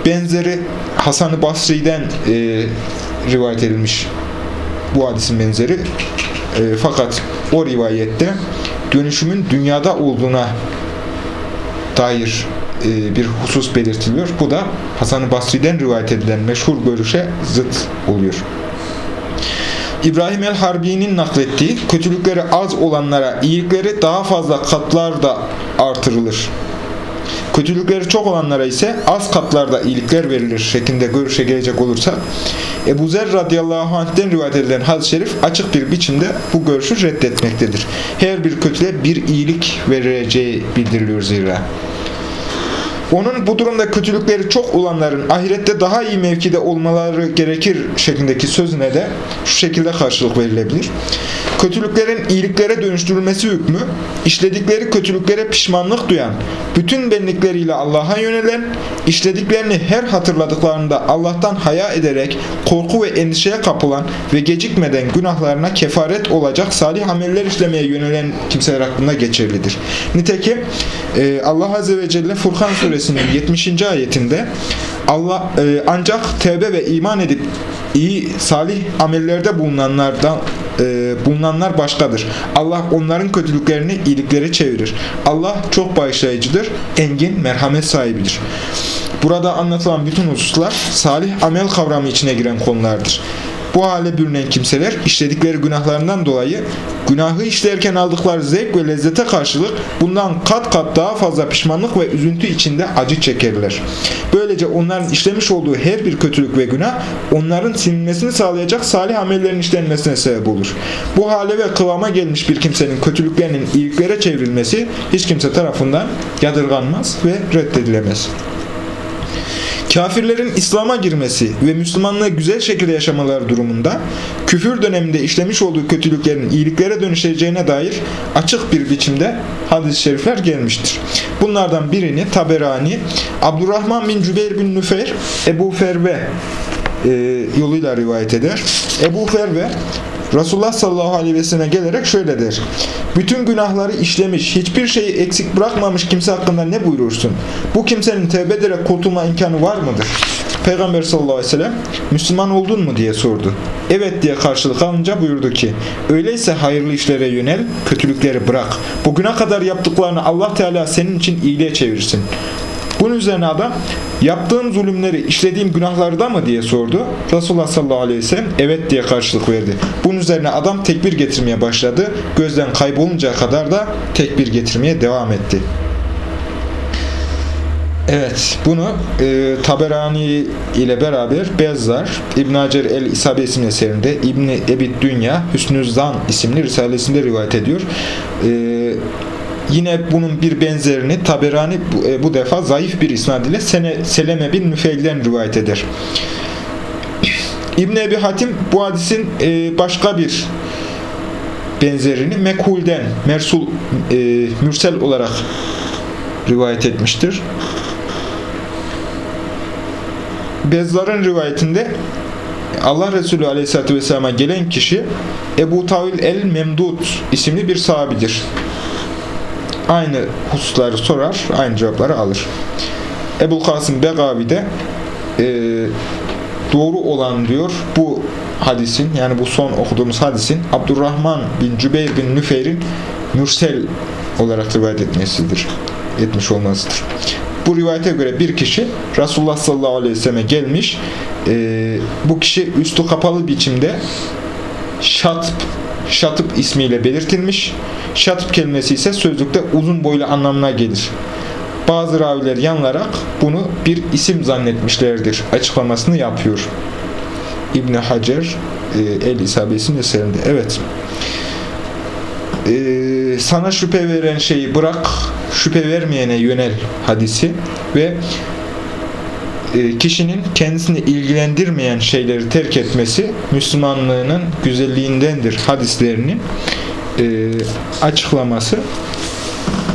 Benzeri Hasan-ı Basri'den e, rivayet edilmiş bu hadisin benzeri. E, fakat o rivayette dönüşümün dünyada olduğuna dair e, bir husus belirtiliyor. Bu da Hasan-ı Basri'den rivayet edilen meşhur görüşe zıt oluyor. İbrahim el-Harbi'nin naklettiği kötülükleri az olanlara iyilikleri daha fazla katlarda artırılır. Kötülükleri çok olanlara ise az katlarda iyilikler verilir şeklinde görüşe gelecek olursa Ebu Zer radıyallahu anh'den rivayet edilen hadis-i şerif açık bir biçimde bu görüşü reddetmektedir. Her bir kötüle bir iyilik vereceği bildiriliyor zira. Onun bu durumda kötülükleri çok olanların ahirette daha iyi mevkide olmaları gerekir şeklindeki sözüne de şu şekilde karşılık verilebilir. Kötülüklerin iyiliklere dönüştürülmesi hükmü, işledikleri kötülüklere pişmanlık duyan, bütün benlikleriyle Allah'a yönelen, işlediklerini her hatırladıklarında Allah'tan haya ederek korku ve endişeye kapılan ve gecikmeden günahlarına kefaret olacak salih ameller işlemeye yönelen kimseler hakkında geçerlidir. Nitekim e, Allah Azze ve Celle Furkan suresinin 70. ayetinde Allah e, ancak tevbe ve iman edip iyi salih amellerde bulunanlardan e, bulunanlar başkadır. Allah onların kötülüklerini iyiliklere çevirir. Allah çok bağışlayıcıdır, engin, merhamet sahibidir. Burada anlatılan bütün hususlar salih amel kavramı içine giren konulardır. Bu hale bürünen kimseler işledikleri günahlarından dolayı günahı işlerken aldıkları zevk ve lezzete karşılık bundan kat kat daha fazla pişmanlık ve üzüntü içinde acı çekerler. Böylece onların işlemiş olduğu her bir kötülük ve günah onların silinmesini sağlayacak salih amellerin işlenmesine sebep olur. Bu hale ve kıvama gelmiş bir kimsenin kötülüklerinin iyiliklere çevrilmesi hiç kimse tarafından yadırganmaz ve reddedilemez. Kafirlerin İslam'a girmesi ve Müslümanlığı güzel şekilde yaşamaları durumunda küfür döneminde işlemiş olduğu kötülüklerin iyiliklere dönüşeceğine dair açık bir biçimde hadis-i şerifler gelmiştir. Bunlardan birini Taberani, Abdurrahman bin Cübeyr bin Nüfeyr, Ebu Ferve e, yoluyla rivayet eder. Ebu Ferve Resulullah sallallahu aleyhi ve selleme gelerek şöyle der. Bütün günahları işlemiş, hiçbir şeyi eksik bırakmamış kimse hakkında ne buyurursun? Bu kimsenin tevbe ederek kurtulma imkanı var mıdır? Peygamber sallallahu aleyhi ve sellem Müslüman oldun mu diye sordu. Evet diye karşılık alınca buyurdu ki öyleyse hayırlı işlere yönel, kötülükleri bırak. Bugüne kadar yaptıklarını Allah Teala senin için iyiliğe çevirsin. Bunun üzerine adam yaptığım zulümleri işlediğim günahları da mı diye sordu. Resulullah sallallahu aleyhi ve sellem evet diye karşılık verdi. Bunun üzerine adam tekbir getirmeye başladı. Gözden kayboluncaya kadar da tekbir getirmeye devam etti. Evet, bunu e, Taberani ile beraber Bezzar, İbn Hacer el-İsabe isimli eserinde, İbn Ebid Dünya, Hüsnü Zan isimli risalesinde rivayet ediyor. E, Yine bunun bir benzerini Taberani bu, e, defa zayıf bir isnad ile Sene, Seleme bin Nüfeil'den rivayet eder. İbn Ebi Hatim bu hadisin e, başka bir benzerini Mekul'den Mersul e, Mürsel olarak rivayet etmiştir. Bezzar'ın rivayetinde Allah Resulü Aleyhisselatü Vesselam'a gelen kişi Ebu Tavil el-Memdud isimli bir sahabidir aynı hususları sorar, aynı cevapları alır. Ebu Kasım Begavi de e, doğru olan diyor bu hadisin yani bu son okuduğumuz hadisin Abdurrahman bin Cübeyr bin Nüfeyr'in mürsel olarak rivayet etmesidir. Etmiş olmasıdır. Bu rivayete göre bir kişi Resulullah sallallahu aleyhi ve selleme gelmiş. E, bu kişi üstü kapalı biçimde şat Şatıp ismiyle belirtilmiş. Şatıp kelimesi ise sözlükte uzun boylu anlamına gelir. Bazı raviler yanılarak bunu bir isim zannetmişlerdir açıklamasını yapıyor. İbn Hacer e, El İsabesi'nin eserinde. Evet. Ee, sana şüphe veren şeyi bırak, şüphe vermeyene yönel hadisi ve kişinin kendisini ilgilendirmeyen şeyleri terk etmesi Müslümanlığının güzelliğindendir hadislerinin e, açıklaması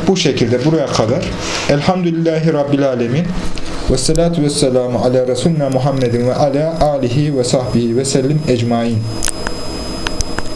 bu şekilde buraya kadar. Elhamdülillahi Rabbil Alemin. Ve salatu ve selamu ala Resulina Muhammedin ve ala alihi ve sahbihi ve sellim ecmain.